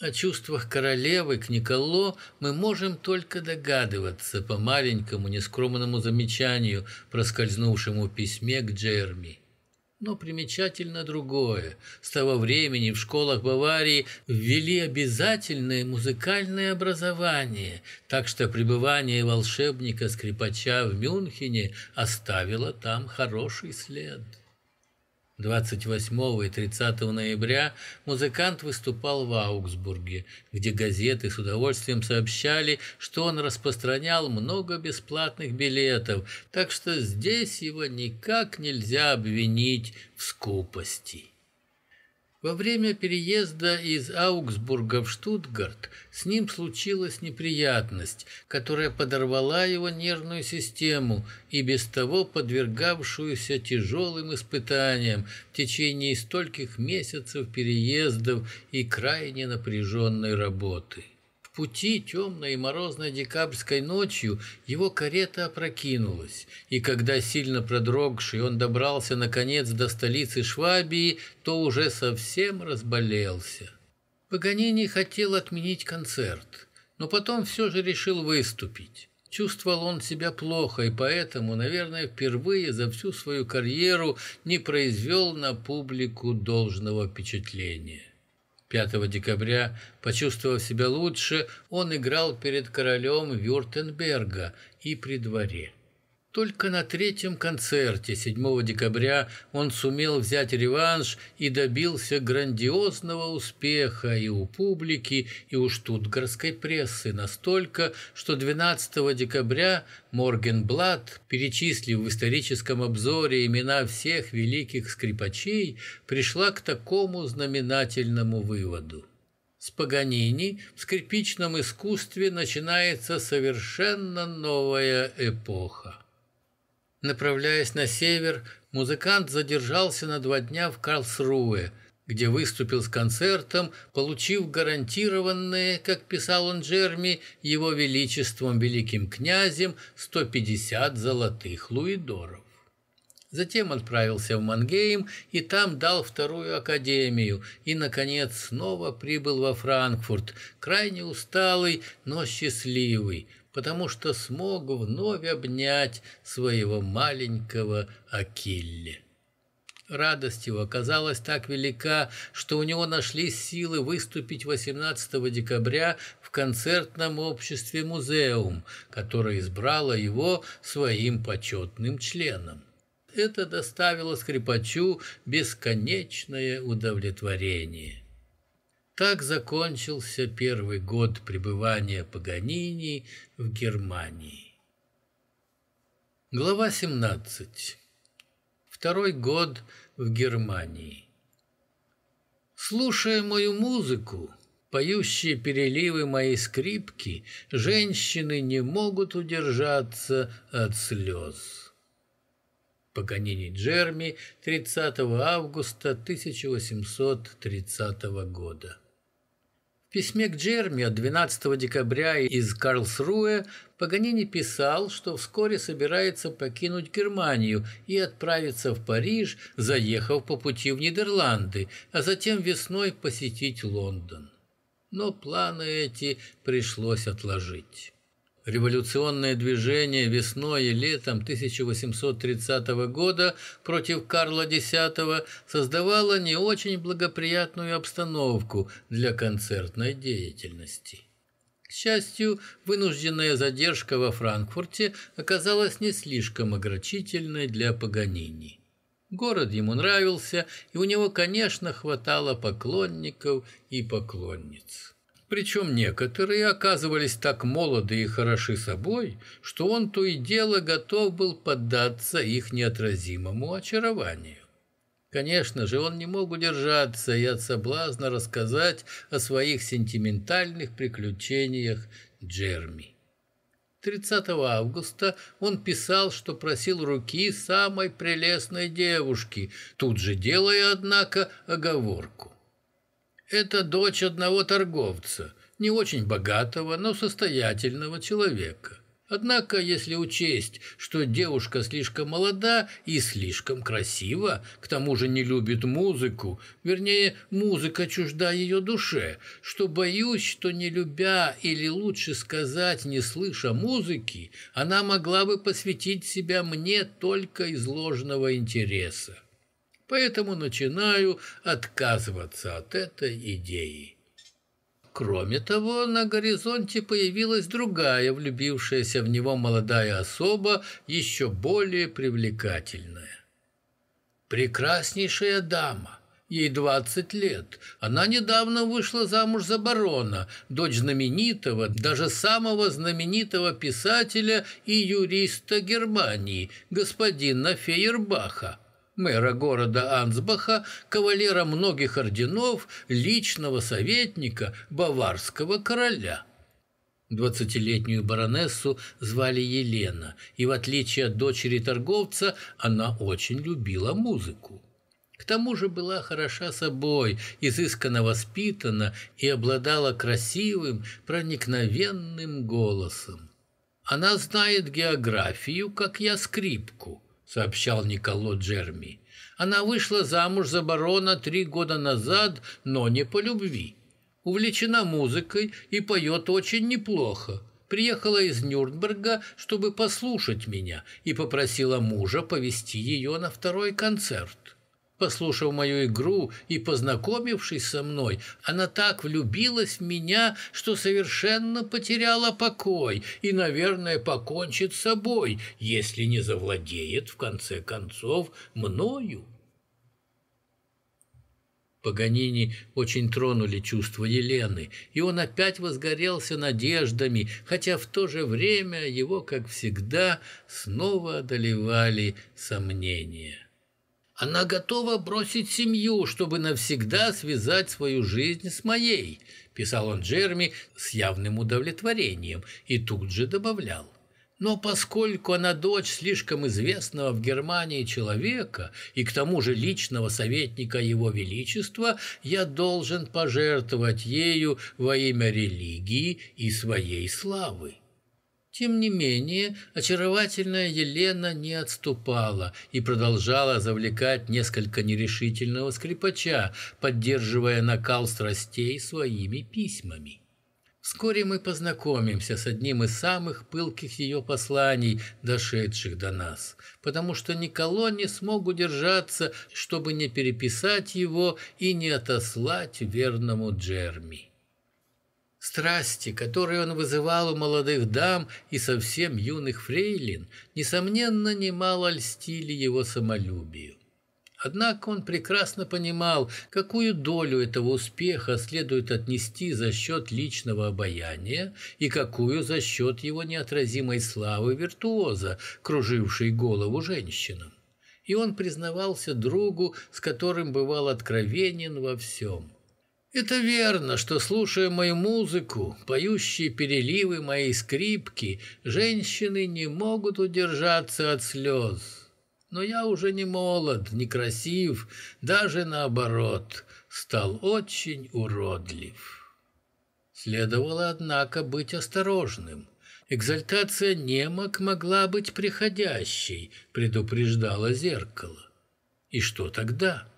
О чувствах королевы к Николо мы можем только догадываться по маленькому нескромному замечанию, проскользнувшему в письме к Джерми. Но примечательно другое. С того времени в школах Баварии ввели обязательное музыкальное образование, так что пребывание волшебника-скрипача в Мюнхене оставило там хороший след. 28 и 30 ноября музыкант выступал в Аугсбурге, где газеты с удовольствием сообщали, что он распространял много бесплатных билетов, так что здесь его никак нельзя обвинить в скупости. Во время переезда из Аугсбурга в Штутгарт с ним случилась неприятность, которая подорвала его нервную систему и без того подвергавшуюся тяжелым испытаниям в течение стольких месяцев переездов и крайне напряженной работы пути темной и морозной декабрьской ночью его карета опрокинулась, и когда сильно продрогший он добрался наконец до столицы Швабии, то уже совсем разболелся. Паганини хотел отменить концерт, но потом все же решил выступить. Чувствовал он себя плохо, и поэтому, наверное, впервые за всю свою карьеру не произвел на публику должного впечатления. 5 декабря, почувствовав себя лучше, он играл перед королем Вюртенберга и при дворе. Только на третьем концерте 7 декабря он сумел взять реванш и добился грандиозного успеха и у публики, и у штутгарской прессы настолько, что 12 декабря Моргенблат, перечислив в историческом обзоре имена всех великих скрипачей, пришла к такому знаменательному выводу. С Паганини в скрипичном искусстве начинается совершенно новая эпоха. Направляясь на север, музыкант задержался на два дня в Карлсруэ, где выступил с концертом, получив гарантированные, как писал он Джерми, его величеством великим князем 150 золотых луидоров. Затем отправился в Мангейм и там дал вторую академию и, наконец, снова прибыл во Франкфурт, крайне усталый, но счастливый, потому что смог вновь обнять своего маленького Акилле. Радость его оказалась так велика, что у него нашлись силы выступить 18 декабря в концертном обществе «Музеум», которое избрало его своим почетным членом это доставило скрипачу бесконечное удовлетворение. Так закончился первый год пребывания Паганини в Германии. Глава 17. Второй год в Германии. Слушая мою музыку, поющие переливы моей скрипки, женщины не могут удержаться от слез. Паганини Джерми 30 августа 1830 года. Письме к Джерми от 12 декабря из Карлсруэ Паганини писал, что вскоре собирается покинуть Германию и отправиться в Париж, заехав по пути в Нидерланды, а затем весной посетить Лондон. Но планы эти пришлось отложить. Революционное движение весной и летом 1830 года против Карла X создавало не очень благоприятную обстановку для концертной деятельности. К счастью, вынужденная задержка во Франкфурте оказалась не слишком огорчительной для Паганини. Город ему нравился, и у него, конечно, хватало поклонников и поклонниц. Причем некоторые оказывались так молоды и хороши собой, что он то и дело готов был поддаться их неотразимому очарованию. Конечно же, он не мог удержаться и от соблазна рассказать о своих сентиментальных приключениях Джерми. 30 августа он писал, что просил руки самой прелестной девушки, тут же делая, однако, оговорку. Это дочь одного торговца, не очень богатого, но состоятельного человека. Однако, если учесть, что девушка слишком молода и слишком красива, к тому же не любит музыку, вернее, музыка чужда ее душе, что боюсь, что не любя или лучше сказать, не слыша музыки, она могла бы посвятить себя мне только из ложного интереса. Поэтому начинаю отказываться от этой идеи. Кроме того, на горизонте появилась другая, влюбившаяся в него молодая особа, еще более привлекательная. Прекраснейшая дама. Ей 20 лет. Она недавно вышла замуж за барона, дочь знаменитого, даже самого знаменитого писателя и юриста Германии, господина Фейербаха мэра города Ансбаха, кавалера многих орденов, личного советника баварского короля. Двадцатилетнюю баронессу звали Елена, и в отличие от дочери торговца, она очень любила музыку. К тому же была хороша собой, изысканно воспитана и обладала красивым, проникновенным голосом. Она знает географию, как я скрипку сообщал Николо Джерми. Она вышла замуж за барона три года назад, но не по любви. Увлечена музыкой и поет очень неплохо. Приехала из Нюрнберга, чтобы послушать меня, и попросила мужа повести ее на второй концерт. Послушав мою игру и познакомившись со мной, она так влюбилась в меня, что совершенно потеряла покой и, наверное, покончит с собой, если не завладеет, в конце концов, мною. Паганини очень тронули чувства Елены, и он опять возгорелся надеждами, хотя в то же время его, как всегда, снова одолевали сомнения. Она готова бросить семью, чтобы навсегда связать свою жизнь с моей, писал он Джерми с явным удовлетворением и тут же добавлял. Но поскольку она дочь слишком известного в Германии человека и к тому же личного советника Его Величества, я должен пожертвовать ею во имя религии и своей славы. Тем не менее, очаровательная Елена не отступала и продолжала завлекать несколько нерешительного скрипача, поддерживая накал страстей своими письмами. Вскоре мы познакомимся с одним из самых пылких ее посланий, дошедших до нас, потому что Николо не смог удержаться, чтобы не переписать его и не отослать верному Джерми. Страсти, которые он вызывал у молодых дам и совсем юных фрейлин, несомненно, немало льстили его самолюбию. Однако он прекрасно понимал, какую долю этого успеха следует отнести за счет личного обаяния и какую за счет его неотразимой славы виртуоза, кружившей голову женщинам. И он признавался другу, с которым бывал откровенен во всем. Это верно, что, слушая мою музыку, поющие переливы моей скрипки, женщины не могут удержаться от слез. Но я уже не молод, не красив, даже наоборот, стал очень уродлив. Следовало, однако, быть осторожным. Экзальтация немок могла быть приходящей, предупреждало зеркало. И что тогда?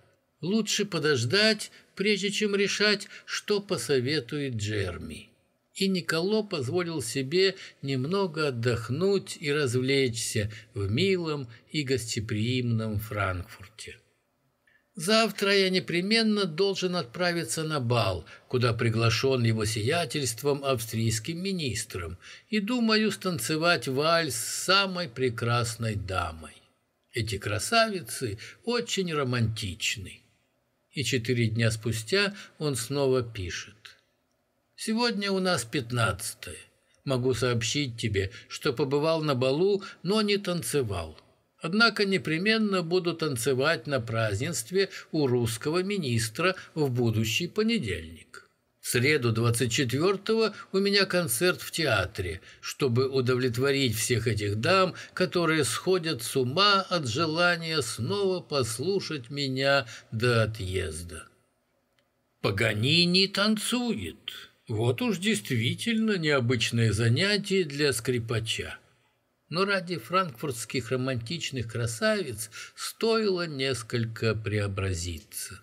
Лучше подождать, прежде чем решать, что посоветует Джерми. И Николо позволил себе немного отдохнуть и развлечься в милом и гостеприимном Франкфурте. Завтра я непременно должен отправиться на бал, куда приглашен его сиятельством австрийским министром, и думаю станцевать вальс с самой прекрасной дамой. Эти красавицы очень романтичны и четыре дня спустя он снова пишет. «Сегодня у нас пятнадцатое. Могу сообщить тебе, что побывал на балу, но не танцевал. Однако непременно буду танцевать на празднестве у русского министра в будущий понедельник. Среду 24-го у меня концерт в театре, чтобы удовлетворить всех этих дам, которые сходят с ума от желания снова послушать меня до отъезда. Паганини танцует. Вот уж действительно необычное занятие для скрипача. Но ради франкфуртских романтичных красавиц стоило несколько преобразиться.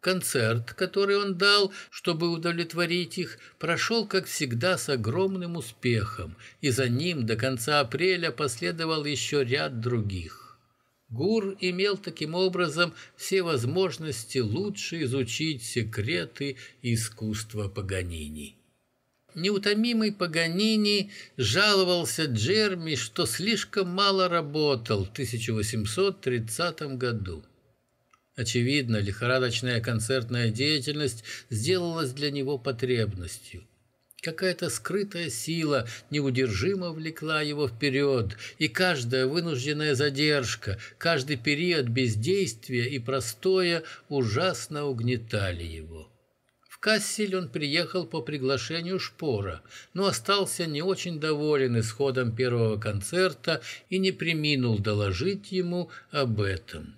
Концерт, который он дал, чтобы удовлетворить их, прошел, как всегда, с огромным успехом, и за ним до конца апреля последовал еще ряд других. Гур имел таким образом все возможности лучше изучить секреты искусства Паганини. Неутомимый Паганини жаловался Джерми, что слишком мало работал в 1830 году. Очевидно, лихорадочная концертная деятельность сделалась для него потребностью. Какая-то скрытая сила неудержимо влекла его вперед, и каждая вынужденная задержка, каждый период бездействия и простоя ужасно угнетали его. В Кассель он приехал по приглашению Шпора, но остался не очень доволен исходом первого концерта и не приминул доложить ему об этом.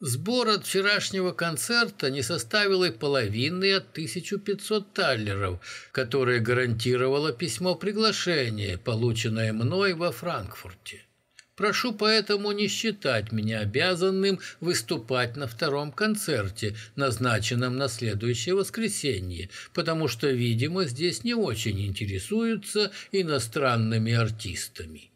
Сбор от вчерашнего концерта не составил и половины от 1500 таллеров, которые гарантировало письмо приглашения, полученное мной во Франкфурте. Прошу поэтому не считать меня обязанным выступать на втором концерте, назначенном на следующее воскресенье, потому что, видимо, здесь не очень интересуются иностранными артистами.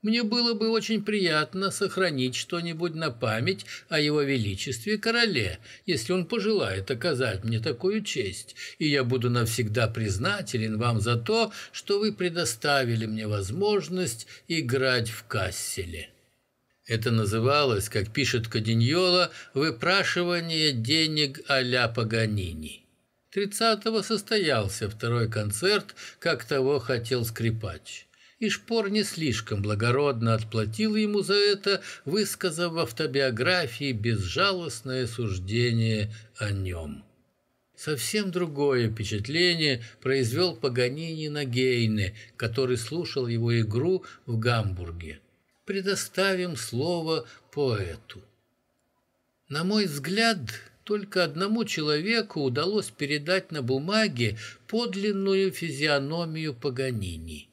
Мне было бы очень приятно сохранить что-нибудь на память о его величестве короле, если он пожелает оказать мне такую честь, и я буду навсегда признателен вам за то, что вы предоставили мне возможность играть в Касселе». Это называлось, как пишет Каденьола, «выпрашивание денег а-ля Паганини». Тридцатого состоялся второй концерт, как того хотел скрипач. И Шпор не слишком благородно отплатил ему за это, высказав в автобиографии безжалостное суждение о нем. Совсем другое впечатление произвел Паганини на Гейне, который слушал его игру в Гамбурге. Предоставим слово поэту. На мой взгляд, только одному человеку удалось передать на бумаге подлинную физиономию Паганини.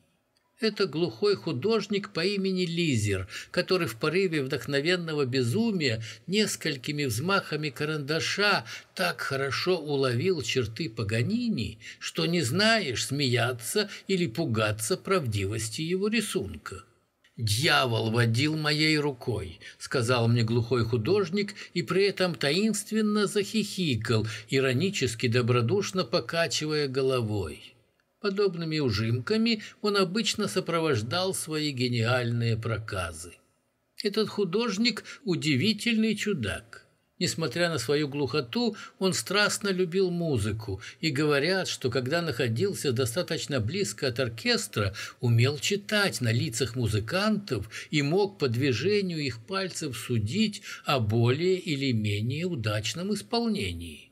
Это глухой художник по имени Лизер, который в порыве вдохновенного безумия несколькими взмахами карандаша так хорошо уловил черты Паганини, что не знаешь, смеяться или пугаться правдивости его рисунка. «Дьявол водил моей рукой», — сказал мне глухой художник и при этом таинственно захихикал, иронически добродушно покачивая головой. Подобными ужимками он обычно сопровождал свои гениальные проказы. Этот художник – удивительный чудак. Несмотря на свою глухоту, он страстно любил музыку, и говорят, что когда находился достаточно близко от оркестра, умел читать на лицах музыкантов и мог по движению их пальцев судить о более или менее удачном исполнении.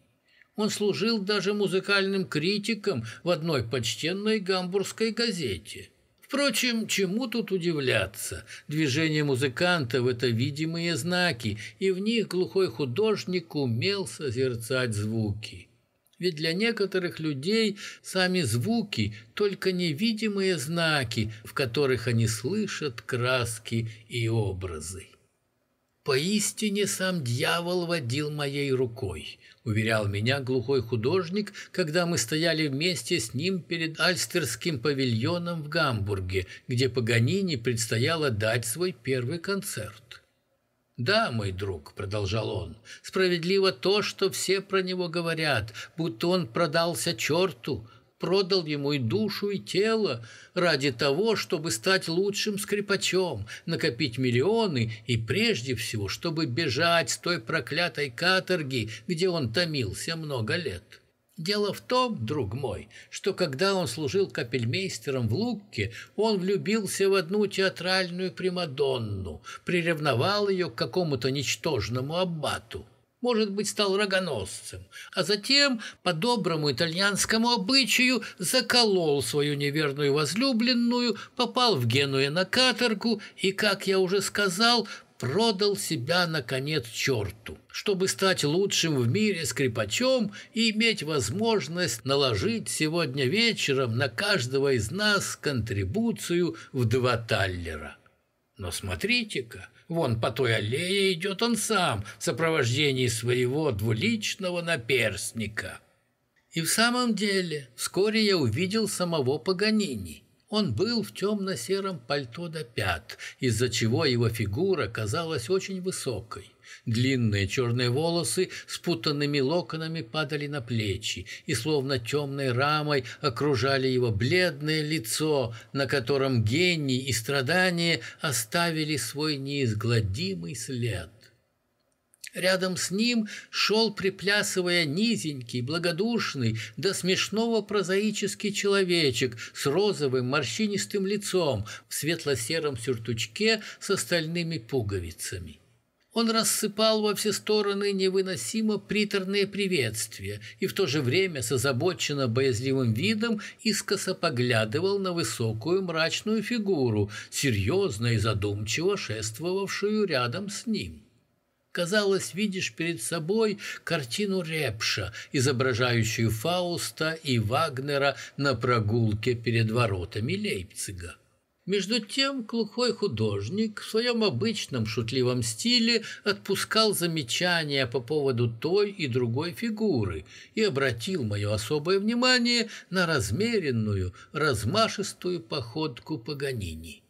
Он служил даже музыкальным критиком в одной почтенной гамбургской газете – Впрочем, чему тут удивляться? Движения музыкантов – это видимые знаки, и в них глухой художник умел созерцать звуки. Ведь для некоторых людей сами звуки – только невидимые знаки, в которых они слышат краски и образы. Поистине сам дьявол водил моей рукой уверял меня глухой художник, когда мы стояли вместе с ним перед Альстерским павильоном в Гамбурге, где Паганини предстояло дать свой первый концерт. «Да, мой друг», — продолжал он, — «справедливо то, что все про него говорят, будто он продался черту, продал ему и душу, и тело ради того, чтобы стать лучшим скрипачом, накопить миллионы и, прежде всего, чтобы бежать с той проклятой каторги, где он томился много лет. Дело в том, друг мой, что когда он служил капельмейстером в Лукке, он влюбился в одну театральную примадонну, приревновал ее к какому-то ничтожному аббату может быть, стал рогоносцем, а затем, по доброму итальянскому обычаю, заколол свою неверную возлюбленную, попал в Генуе на каторгу и, как я уже сказал, продал себя, наконец, черту, чтобы стать лучшим в мире скрипачом и иметь возможность наложить сегодня вечером на каждого из нас контрибуцию в два таллера. Но смотрите-ка, Вон по той аллее идет он сам в сопровождении своего двуличного наперстника. И в самом деле вскоре я увидел самого Паганини. Он был в темно-сером пальто до пят, из-за чего его фигура казалась очень высокой. Длинные черные волосы спутанными локонами падали на плечи и словно темной рамой окружали его бледное лицо, на котором гений и страдания оставили свой неизгладимый след. Рядом с ним шел, приплясывая низенький, благодушный, до смешного прозаический человечек с розовым морщинистым лицом в светло-сером сюртучке с остальными пуговицами. Он рассыпал во все стороны невыносимо приторные приветствия и в то же время с озабоченно боязливым видом искоса поглядывал на высокую мрачную фигуру, серьезно и задумчиво шествовавшую рядом с ним. Казалось, видишь перед собой картину Репша, изображающую Фауста и Вагнера на прогулке перед воротами Лейпцига. Между тем глухой художник в своем обычном шутливом стиле отпускал замечания по поводу той и другой фигуры и обратил мое особое внимание на размеренную, размашистую походку Паганини.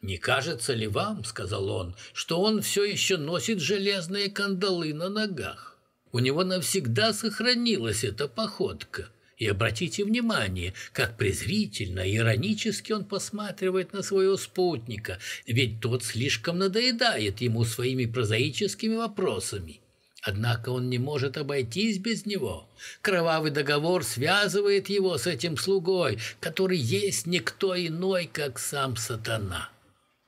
«Не кажется ли вам, — сказал он, — что он все еще носит железные кандалы на ногах? У него навсегда сохранилась эта походка». И обратите внимание, как презрительно иронически он посматривает на своего спутника, ведь тот слишком надоедает ему своими прозаическими вопросами. Однако он не может обойтись без него. Кровавый договор связывает его с этим слугой, который есть никто иной, как сам сатана.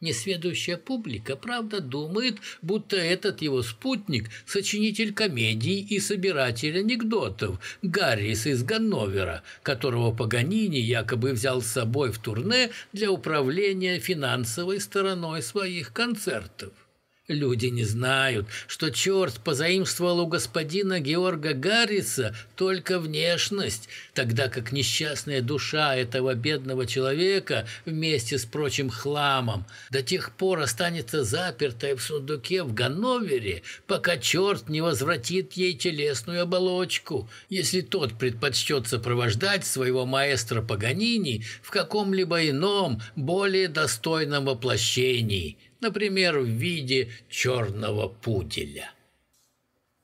Несведущая публика, правда, думает, будто этот его спутник – сочинитель комедий и собиратель анекдотов Гаррис из Ганновера, которого Паганини якобы взял с собой в турне для управления финансовой стороной своих концертов. Люди не знают, что черт позаимствовал у господина Георга Гарриса только внешность, тогда как несчастная душа этого бедного человека вместе с прочим хламом до тех пор останется запертой в сундуке в Ганновере, пока черт не возвратит ей телесную оболочку, если тот предпочтет сопровождать своего маэстро Паганини в каком-либо ином, более достойном воплощении – например, в виде черного пуделя.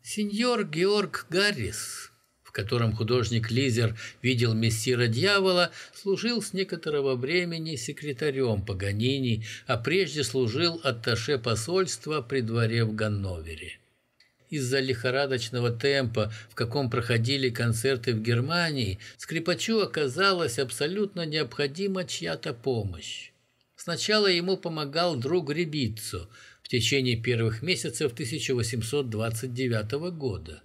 Сеньор Георг Гаррис, в котором художник Лизер видел мессира дьявола, служил с некоторого времени секретарем Паганини, а прежде служил атташе посольства при дворе в Ганновере. Из-за лихорадочного темпа, в каком проходили концерты в Германии, скрипачу оказалась абсолютно необходима чья-то помощь. Сначала ему помогал друг Рябиццо в течение первых месяцев 1829 года.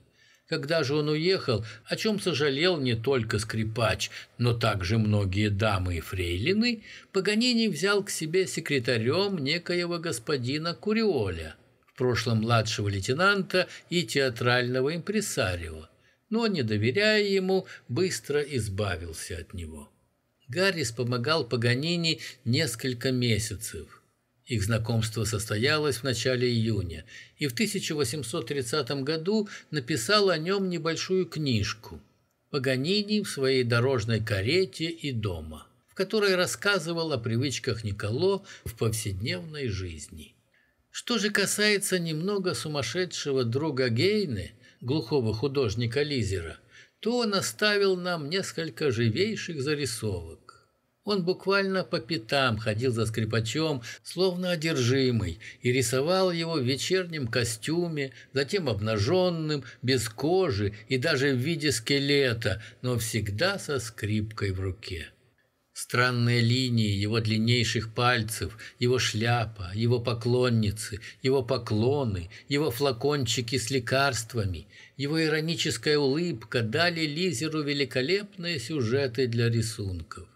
Когда же он уехал, о чем сожалел не только скрипач, но также многие дамы и фрейлины, Паганини взял к себе секретарем некоего господина Куриоля, в прошлом младшего лейтенанта и театрального импресарио, но, не доверяя ему, быстро избавился от него. Гаррис помогал Паганини несколько месяцев. Их знакомство состоялось в начале июня, и в 1830 году написал о нем небольшую книжку «Паганини в своей дорожной карете и дома», в которой рассказывал о привычках Николо в повседневной жизни. Что же касается немного сумасшедшего друга Гейны, глухого художника Лизера – то он оставил нам несколько живейших зарисовок. Он буквально по пятам ходил за скрипачом, словно одержимый, и рисовал его в вечернем костюме, затем обнаженным, без кожи и даже в виде скелета, но всегда со скрипкой в руке. Странные линии его длиннейших пальцев, его шляпа, его поклонницы, его поклоны, его флакончики с лекарствами, его ироническая улыбка дали Лизеру великолепные сюжеты для рисунков.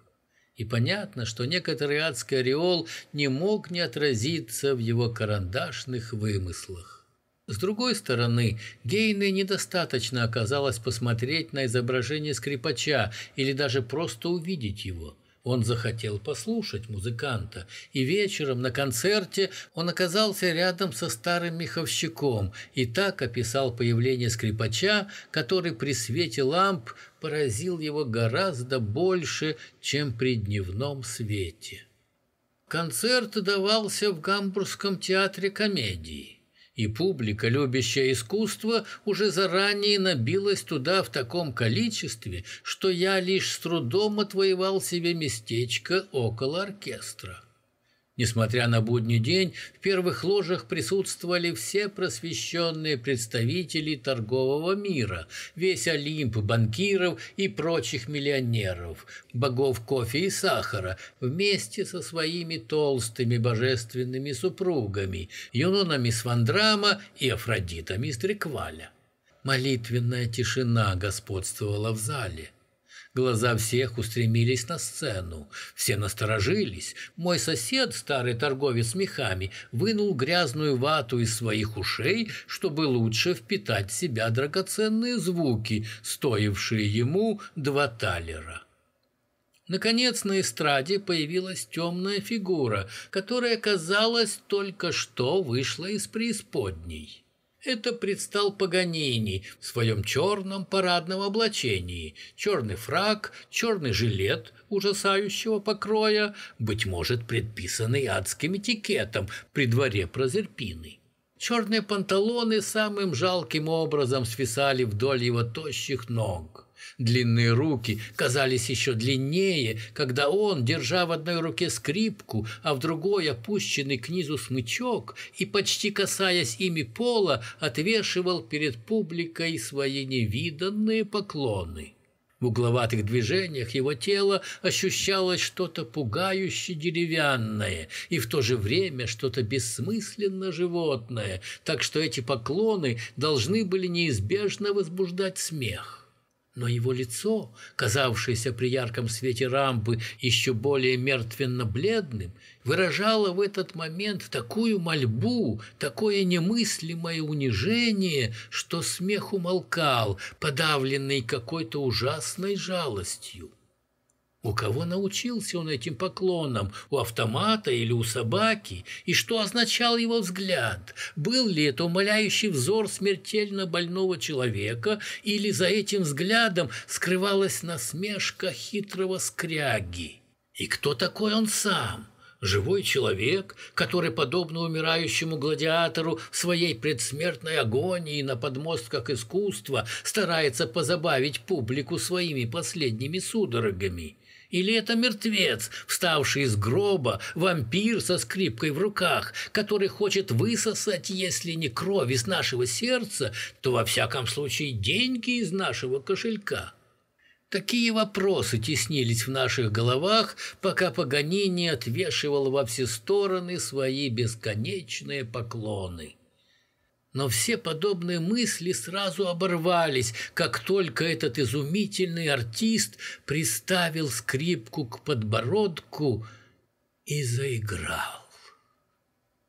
И понятно, что некоторый адский ореол не мог не отразиться в его карандашных вымыслах. С другой стороны, Гейне недостаточно оказалось посмотреть на изображение скрипача или даже просто увидеть его – он захотел послушать музыканта, и вечером на концерте он оказался рядом со старым меховщиком и так описал появление скрипача, который при свете ламп поразил его гораздо больше, чем при дневном свете. Концерт давался в Гамбургском театре комедии и публика, любящая искусство, уже заранее набилась туда в таком количестве, что я лишь с трудом отвоевал себе местечко около оркестра. Несмотря на будний день, в первых ложах присутствовали все просвещенные представители торгового мира, весь Олимп банкиров и прочих миллионеров, богов кофе и сахара, вместе со своими толстыми божественными супругами, юнонами Свандрама и Афродитами Стрекваля. Молитвенная тишина господствовала в зале – Глаза всех устремились на сцену. Все насторожились. Мой сосед, старый торговец мехами, вынул грязную вату из своих ушей, чтобы лучше впитать в себя драгоценные звуки, стоившие ему два талера. Наконец на эстраде появилась темная фигура, которая, казалось, только что вышла из преисподней. Это предстал Паганини в своем черном парадном облачении. Черный фраг, черный жилет ужасающего покроя, быть может, предписанный адским этикетом при дворе Прозерпины. Черные панталоны самым жалким образом свисали вдоль его тощих ног. Длинные руки казались еще длиннее, когда он, держа в одной руке скрипку, а в другой опущенный к низу смычок и, почти касаясь ими пола, отвешивал перед публикой свои невиданные поклоны. В угловатых движениях его тела ощущалось что-то пугающе деревянное и в то же время что-то бессмысленно животное, так что эти поклоны должны были неизбежно возбуждать смех. Но его лицо, казавшееся при ярком свете рампы еще более мертвенно-бледным, выражало в этот момент такую мольбу, такое немыслимое унижение, что смех умолкал, подавленный какой-то ужасной жалостью. У кого научился он этим поклонам? У автомата или у собаки? И что означал его взгляд? Был ли это умоляющий взор смертельно больного человека, или за этим взглядом скрывалась насмешка хитрого скряги? И кто такой он сам? Живой человек, который, подобно умирающему гладиатору в своей предсмертной агонии на подмостках искусства, старается позабавить публику своими последними судорогами – или это мертвец, вставший из гроба, вампир со скрипкой в руках, который хочет высосать, если не кровь из нашего сердца, то во всяком случае деньги из нашего кошелька? Такие вопросы теснились в наших головах, пока Паганини отвешивал во все стороны свои бесконечные поклоны. Но все подобные мысли сразу оборвались, как только этот изумительный артист приставил скрипку к подбородку и заиграл.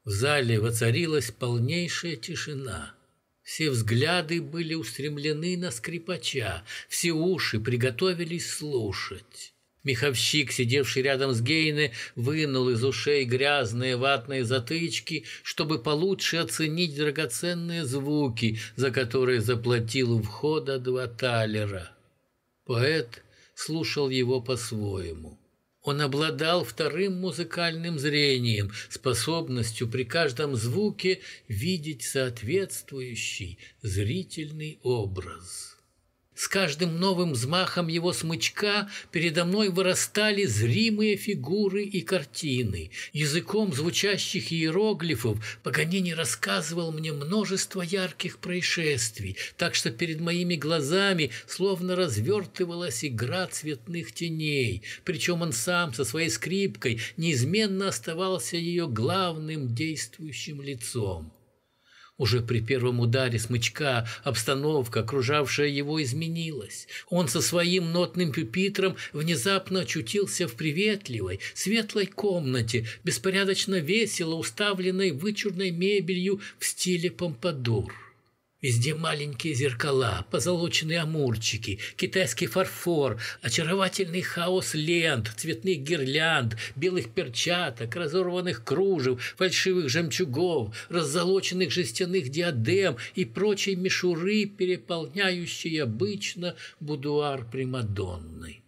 В зале воцарилась полнейшая тишина. Все взгляды были устремлены на скрипача, все уши приготовились слушать. Меховщик, сидевший рядом с Гейне, вынул из ушей грязные ватные затычки, чтобы получше оценить драгоценные звуки, за которые заплатил у входа два талера. Поэт слушал его по-своему. Он обладал вторым музыкальным зрением, способностью при каждом звуке видеть соответствующий зрительный образ. С каждым новым взмахом его смычка передо мной вырастали зримые фигуры и картины. Языком звучащих иероглифов Паганини рассказывал мне множество ярких происшествий, так что перед моими глазами словно развертывалась игра цветных теней. Причем он сам со своей скрипкой неизменно оставался ее главным действующим лицом. Уже при первом ударе смычка обстановка, окружавшая его, изменилась. Он со своим нотным пюпитром внезапно очутился в приветливой, светлой комнате, беспорядочно весело уставленной вычурной мебелью в стиле помпадур. Везде маленькие зеркала, позолоченные амурчики, китайский фарфор, очаровательный хаос лент, цветных гирлянд, белых перчаток, разорванных кружев, фальшивых жемчугов, раззолоченных жестяных диадем и прочей мишуры, переполняющей обычно будуар Примадонны.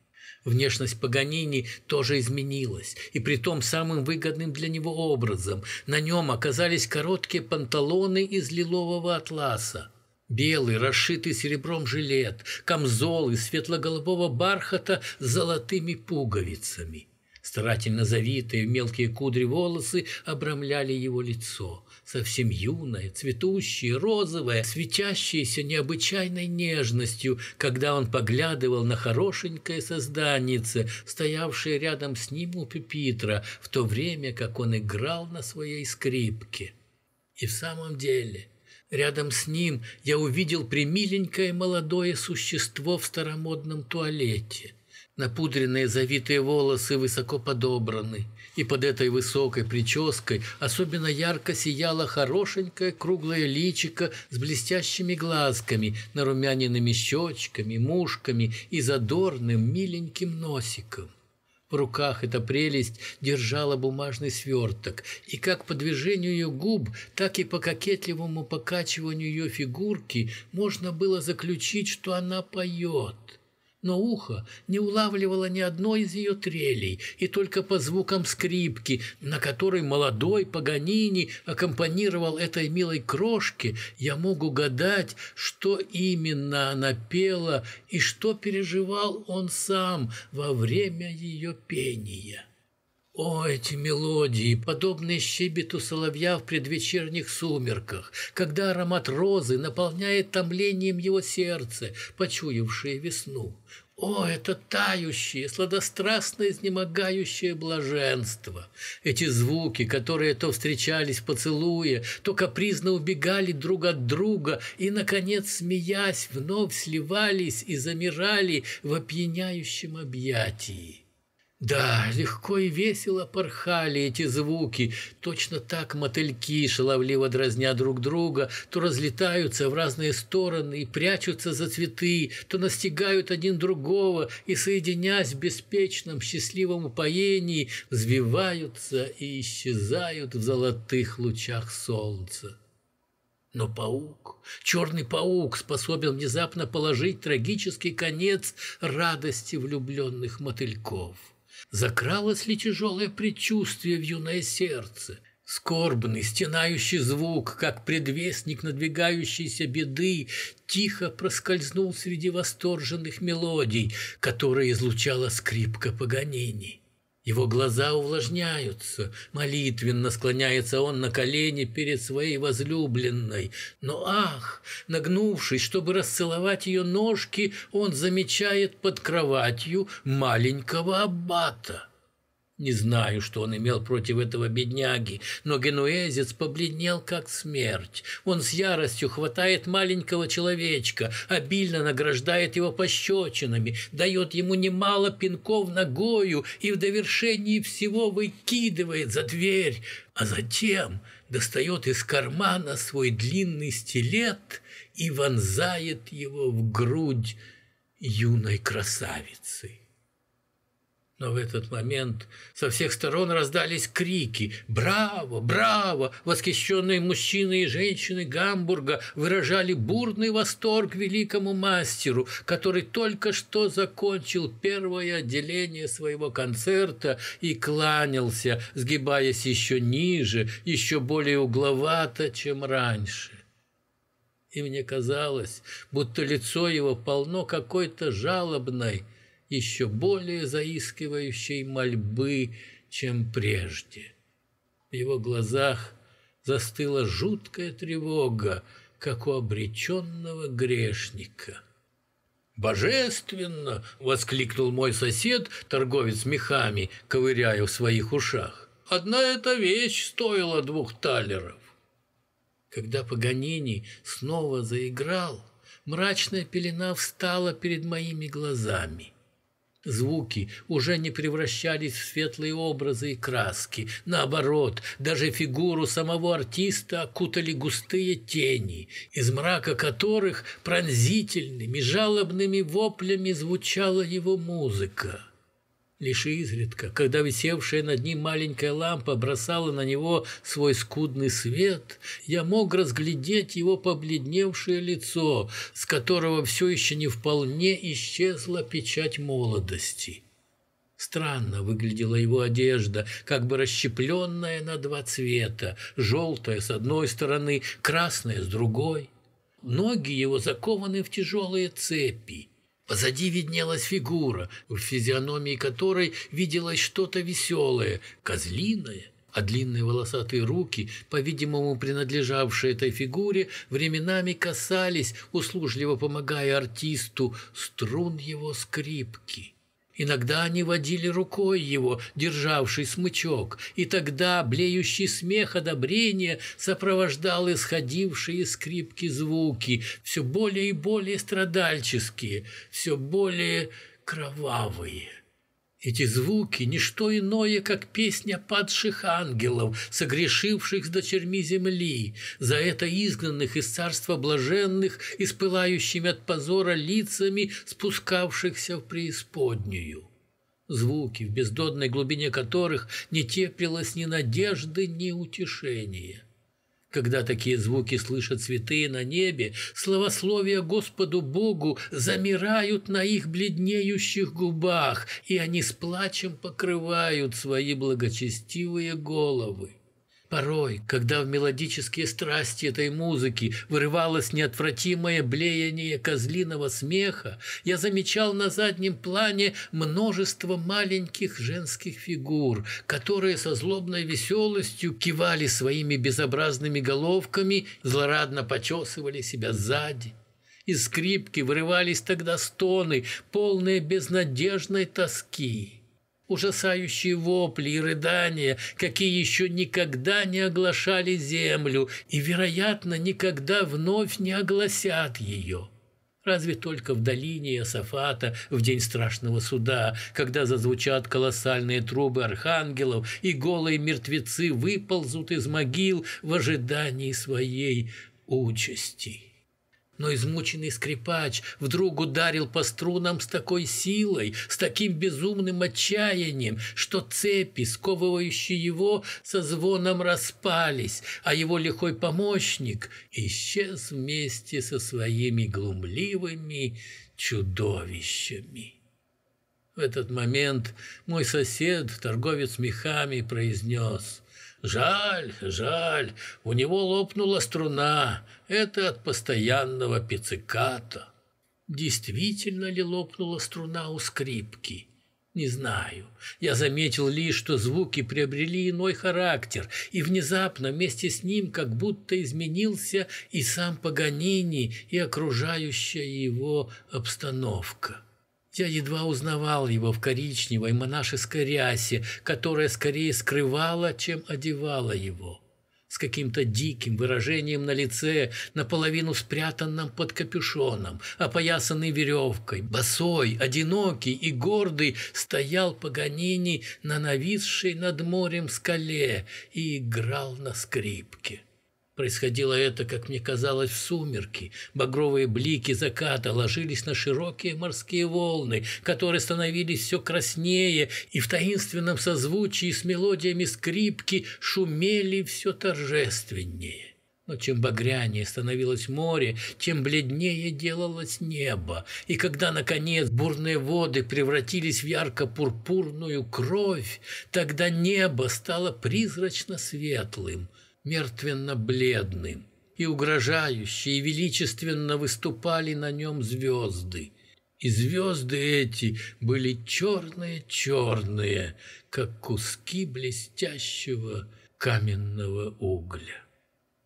Внешность Паганини тоже изменилась, и при том самым выгодным для него образом. На нем оказались короткие панталоны из лилового атласа. Белый, расшитый серебром жилет, камзол из светло-голубого бархата с золотыми пуговицами. Старательно завитые в мелкие кудри волосы обрамляли его лицо совсем юное, цветущее, розовое, светящееся необычайной нежностью, когда он поглядывал на хорошенькое созданице, стоявшее рядом с ним у пюпитра, в то время как он играл на своей скрипке. И в самом деле... Рядом с ним я увидел примиленькое молодое существо в старомодном туалете – Напудренные завитые волосы высоко подобраны, и под этой высокой прической особенно ярко сияло хорошенькое круглое личико с блестящими глазками, нарумяненными щечками, мушками и задорным миленьким носиком. В руках эта прелесть держала бумажный сверток, и как по движению ее губ, так и по кокетливому покачиванию ее фигурки можно было заключить, что она поет – но ухо не улавливало ни одной из ее трелей, и только по звукам скрипки, на которой молодой Паганини аккомпанировал этой милой крошке, я мог угадать, что именно она пела и что переживал он сам во время ее пения. О, эти мелодии, подобные щебету соловья в предвечерних сумерках, когда аромат розы наполняет томлением его сердце, почуявшее весну. О, это тающее, сладострастно изнемогающее блаженство! Эти звуки, которые то встречались в поцелуе, то капризно убегали друг от друга и, наконец, смеясь, вновь сливались и замирали в опьяняющем объятии. Да, легко и весело порхали эти звуки. Точно так мотыльки шаловливо дразня друг друга, то разлетаются в разные стороны и прячутся за цветы, то настигают один другого и, соединяясь в беспечном счастливом упоении, взвиваются и исчезают в золотых лучах солнца. Но паук, черный паук, способен внезапно положить трагический конец радости влюбленных мотыльков. Закралось ли тяжелое предчувствие в юное сердце? Скорбный, стенающий звук, как предвестник надвигающейся беды, тихо проскользнул среди восторженных мелодий, которые излучала скрипка Паганини. Его глаза увлажняются, молитвенно склоняется он на колени перед своей возлюбленной. Но ах, нагнувшись, чтобы расцеловать ее ножки, он замечает под кроватью маленького аббата. Не знаю, что он имел против этого бедняги, но генуэзец побледнел, как смерть. Он с яростью хватает маленького человечка, обильно награждает его пощечинами, дает ему немало пинков ногою и в довершении всего выкидывает за дверь, а затем достает из кармана свой длинный стилет и вонзает его в грудь юной красавицы. Но в этот момент со всех сторон раздались крики «Браво! Браво!». Восхищенные мужчины и женщины Гамбурга выражали бурный восторг великому мастеру, который только что закончил первое отделение своего концерта и кланялся, сгибаясь еще ниже, еще более угловато, чем раньше. И мне казалось, будто лицо его полно какой-то жалобной, еще более заискивающей мольбы, чем прежде. В его глазах застыла жуткая тревога, как у обреченного грешника. «Божественно!» — воскликнул мой сосед, торговец мехами, ковыряя в своих ушах. «Одна эта вещь стоила двух талеров». Когда Паганини снова заиграл, мрачная пелена встала перед моими глазами. Звуки уже не превращались в светлые образы и краски. Наоборот, даже фигуру самого артиста окутали густые тени, из мрака которых пронзительными, жалобными воплями звучала его музыка. Лишь изредка, когда висевшая над ним маленькая лампа бросала на него свой скудный свет, я мог разглядеть его побледневшее лицо, с которого все еще не вполне исчезла печать молодости. Странно выглядела его одежда, как бы расщепленная на два цвета, желтая с одной стороны, красная с другой. Ноги его закованы в тяжелые цепи. Позади виднелась фигура, в физиономии которой виделось что-то веселое, козлиное, а длинные волосатые руки, по-видимому принадлежавшие этой фигуре, временами касались, услужливо помогая артисту, струн его скрипки. Иногда они водили рукой его, державший смычок, и тогда блеющий смех одобрения сопровождал исходившие скрипки звуки, все более и более страдальческие, все более кровавые. Эти звуки – не что иное, как песня падших ангелов, согрешивших с дочерьми земли, за это изгнанных из царства блаженных и с от позора лицами, спускавшихся в преисподнюю. Звуки, в бездонной глубине которых не теплилось ни надежды, ни утешения. Когда такие звуки слышат святые на небе, словословия Господу Богу замирают на их бледнеющих губах, и они с плачем покрывают свои благочестивые головы. Порой, когда в мелодические страсти этой музыки вырывалось неотвратимое блеяние козлиного смеха, я замечал на заднем плане множество маленьких женских фигур, которые со злобной веселостью кивали своими безобразными головками, злорадно почесывали себя сзади. Из скрипки вырывались тогда стоны, полные безнадежной тоски ужасающие вопли и рыдания, какие еще никогда не оглашали землю и, вероятно, никогда вновь не огласят ее. Разве только в долине Иосафата в день страшного суда, когда зазвучат колоссальные трубы архангелов и голые мертвецы выползут из могил в ожидании своей участи. Но измученный скрипач вдруг ударил по струнам с такой силой, с таким безумным отчаянием, что цепи, сковывающие его, со звоном распались, а его лихой помощник исчез вместе со своими глумливыми чудовищами. В этот момент мой сосед, торговец мехами, произнес «Жаль, жаль, у него лопнула струна, это от постоянного пицциката». Действительно ли лопнула струна у скрипки? Не знаю. Я заметил лишь, что звуки приобрели иной характер, и внезапно вместе с ним как будто изменился и сам Паганини, и окружающая его обстановка. Я едва узнавал его в коричневой монашеской рясе, которая скорее скрывала, чем одевала его. С каким-то диким выражением на лице, наполовину спрятанным под капюшоном, опоясанный веревкой, босой, одинокий и гордый, стоял Паганини на нависшей над морем скале и играл на скрипке. Происходило это, как мне казалось, в сумерки. Багровые блики заката ложились на широкие морские волны, которые становились все краснее и в таинственном созвучии с мелодиями скрипки шумели все торжественнее. Но чем багрянее становилось море, тем бледнее делалось небо. И когда, наконец, бурные воды превратились в ярко-пурпурную кровь, тогда небо стало призрачно светлым – мертвенно-бледным, и угрожающе и величественно выступали на нем звезды. И звезды эти были черные-черные, как куски блестящего каменного угля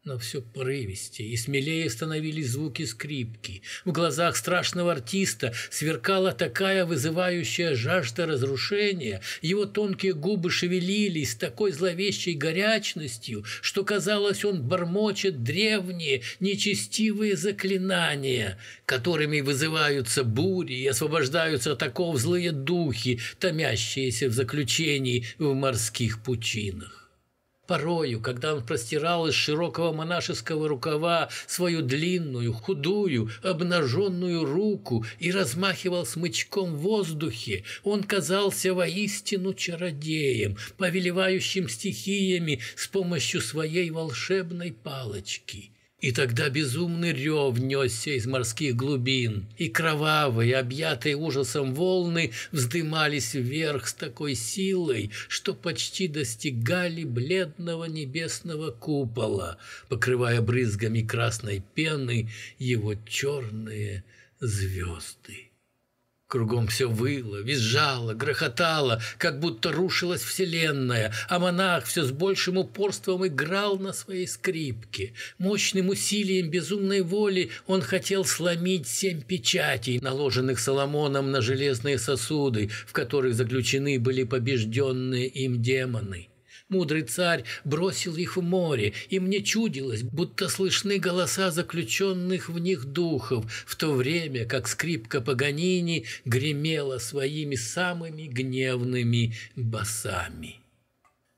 но все порывистее и смелее становились звуки скрипки. В глазах страшного артиста сверкала такая вызывающая жажда разрушения, его тонкие губы шевелились с такой зловещей горячностью, что казалось, он бормочет древние, нечестивые заклинания, которыми вызываются бури и освобождаются от злые духи, томящиеся в заключении в морских пучинах. Порою, когда он простирал из широкого монашеского рукава свою длинную, худую, обнаженную руку и размахивал смычком в воздухе, он казался воистину чародеем, повелевающим стихиями с помощью своей волшебной палочки. И тогда безумный рев несся из морских глубин, и кровавые, объятые ужасом волны вздымались вверх с такой силой, что почти достигали бледного небесного купола, покрывая брызгами красной пены его черные звезды. Кругом все выло, визжало, грохотало, как будто рушилась вселенная, а монах все с большим упорством играл на своей скрипке. Мощным усилием безумной воли он хотел сломить семь печатей, наложенных Соломоном на железные сосуды, в которых заключены были побежденные им демоны. Мудрый царь бросил их в море, и мне чудилось, будто слышны голоса заключенных в них духов, в то время как скрипка Паганини гремела своими самыми гневными басами.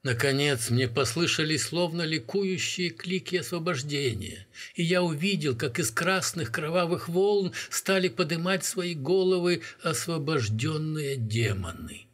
Наконец мне послышались словно ликующие клики освобождения, и я увидел, как из красных кровавых волн стали поднимать свои головы освобожденные демоны.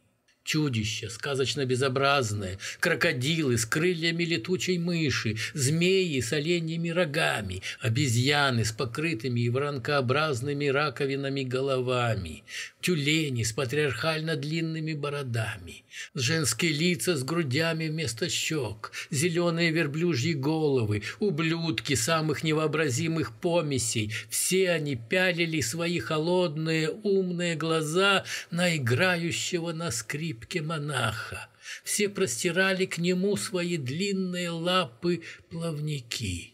Чудища, сказочно безобразные, крокодилы с крыльями летучей мыши, змеи с оленьими рогами, обезьяны с покрытыми и воронкообразными раковинами головами, тюлени с патриархально длинными бородами, женские лица с грудями вместо щек, зеленые верблюжьи головы, ублюдки самых невообразимых помесей. Все они пялили свои холодные умные глаза на играющего на скрипке монаха. Все простирали к нему свои длинные лапы-плавники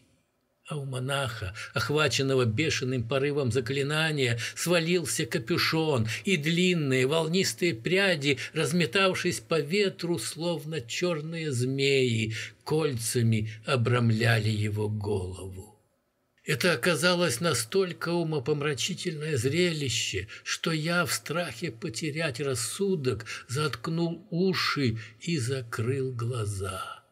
а у монаха, охваченного бешеным порывом заклинания, свалился капюшон, и длинные волнистые пряди, разметавшись по ветру, словно черные змеи, кольцами обрамляли его голову. Это оказалось настолько умопомрачительное зрелище, что я в страхе потерять рассудок заткнул уши и закрыл глаза.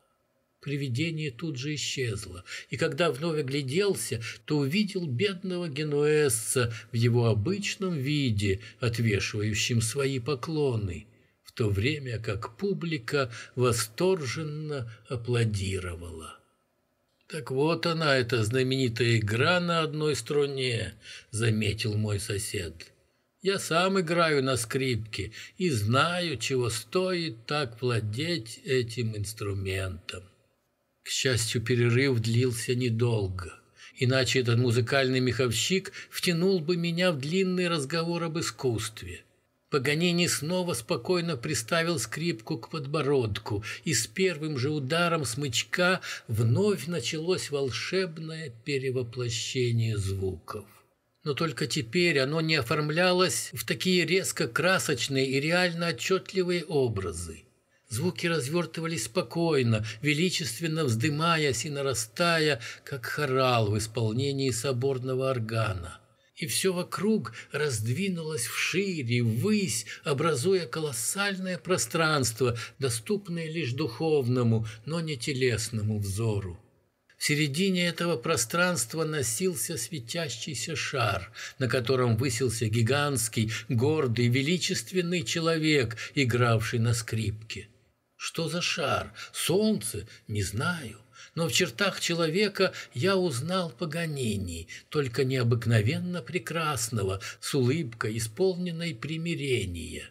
Привидение тут же исчезло, и когда вновь огляделся, то увидел бедного генуэзца в его обычном виде, отвешивающим свои поклоны, в то время как публика восторженно аплодировала. «Так вот она, эта знаменитая игра на одной струне», — заметил мой сосед. «Я сам играю на скрипке и знаю, чего стоит так владеть этим инструментом». К счастью, перерыв длился недолго. Иначе этот музыкальный меховщик втянул бы меня в длинный разговор об искусстве. Паганини снова спокойно приставил скрипку к подбородку, и с первым же ударом смычка вновь началось волшебное перевоплощение звуков. Но только теперь оно не оформлялось в такие резко красочные и реально отчетливые образы. Звуки развертывались спокойно, величественно вздымаясь и нарастая, как хорал в исполнении соборного органа. И все вокруг раздвинулось вшире, ввысь, образуя колоссальное пространство, доступное лишь духовному, но не телесному взору. В середине этого пространства носился светящийся шар, на котором высился гигантский, гордый, величественный человек, игравший на скрипке. Что за шар? Солнце? Не знаю. Но в чертах человека я узнал Паганини, только необыкновенно прекрасного, с улыбкой, исполненной примирения.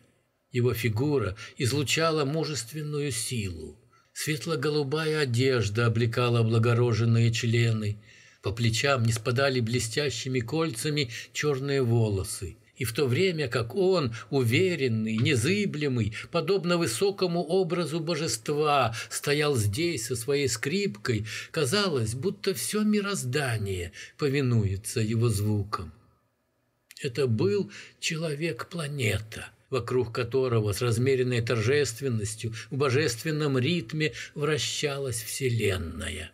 Его фигура излучала мужественную силу. Светло-голубая одежда облекала облагороженные члены. По плечам не спадали блестящими кольцами черные волосы и в то время как он, уверенный, незыблемый, подобно высокому образу божества, стоял здесь со своей скрипкой, казалось, будто все мироздание повинуется его звукам. Это был человек-планета, вокруг которого с размеренной торжественностью в божественном ритме вращалась Вселенная.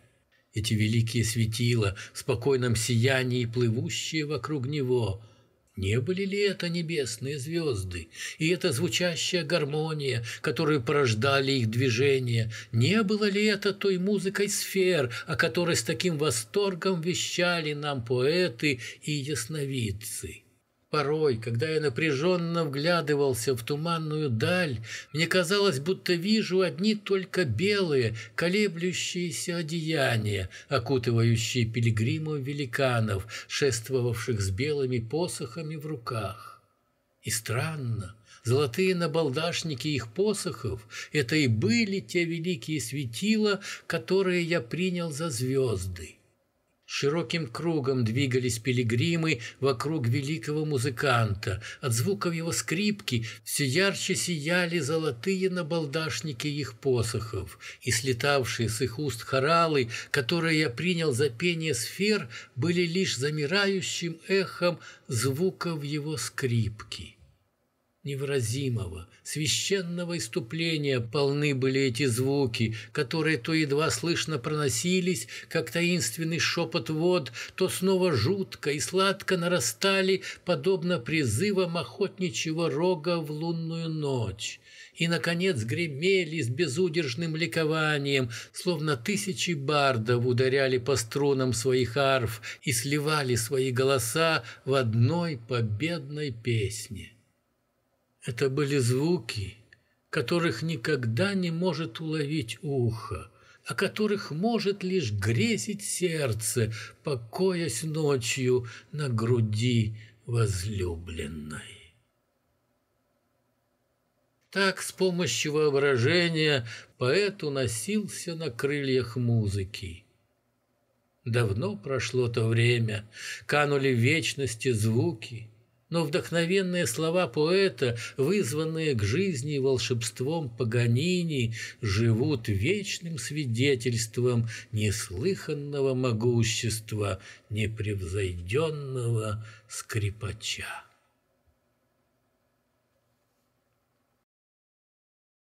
Эти великие светила в спокойном сиянии, плывущие вокруг него – не были ли это небесные звезды и эта звучащая гармония, которую порождали их движения? Не было ли это той музыкой сфер, о которой с таким восторгом вещали нам поэты и ясновидцы? Порой, когда я напряженно вглядывался в туманную даль, мне казалось, будто вижу одни только белые, колеблющиеся одеяния, окутывающие пилигримов великанов, шествовавших с белыми посохами в руках. И странно, золотые набалдашники их посохов — это и были те великие светила, которые я принял за звезды. Широким кругом двигались пилигримы вокруг великого музыканта. От звуков его скрипки все ярче сияли золотые набалдашники их посохов, и слетавшие с их уст хоралы, которые я принял за пение сфер, были лишь замирающим эхом звуков его скрипки невыразимого, священного иступления полны были эти звуки, которые то едва слышно проносились, как таинственный шепот вод, то снова жутко и сладко нарастали, подобно призывам охотничьего рога в лунную ночь и, наконец, гремели с безудержным ликованием, словно тысячи бардов ударяли по струнам своих арф и сливали свои голоса в одной победной песне. Это были звуки, которых никогда не может уловить ухо, о которых может лишь грезить сердце, покоясь ночью на груди возлюбленной. Так с помощью воображения поэт уносился на крыльях музыки. Давно прошло то время, канули в вечности звуки, но вдохновенные слова поэта, вызванные к жизни волшебством Паганини, живут вечным свидетельством неслыханного могущества непревзойденного скрипача.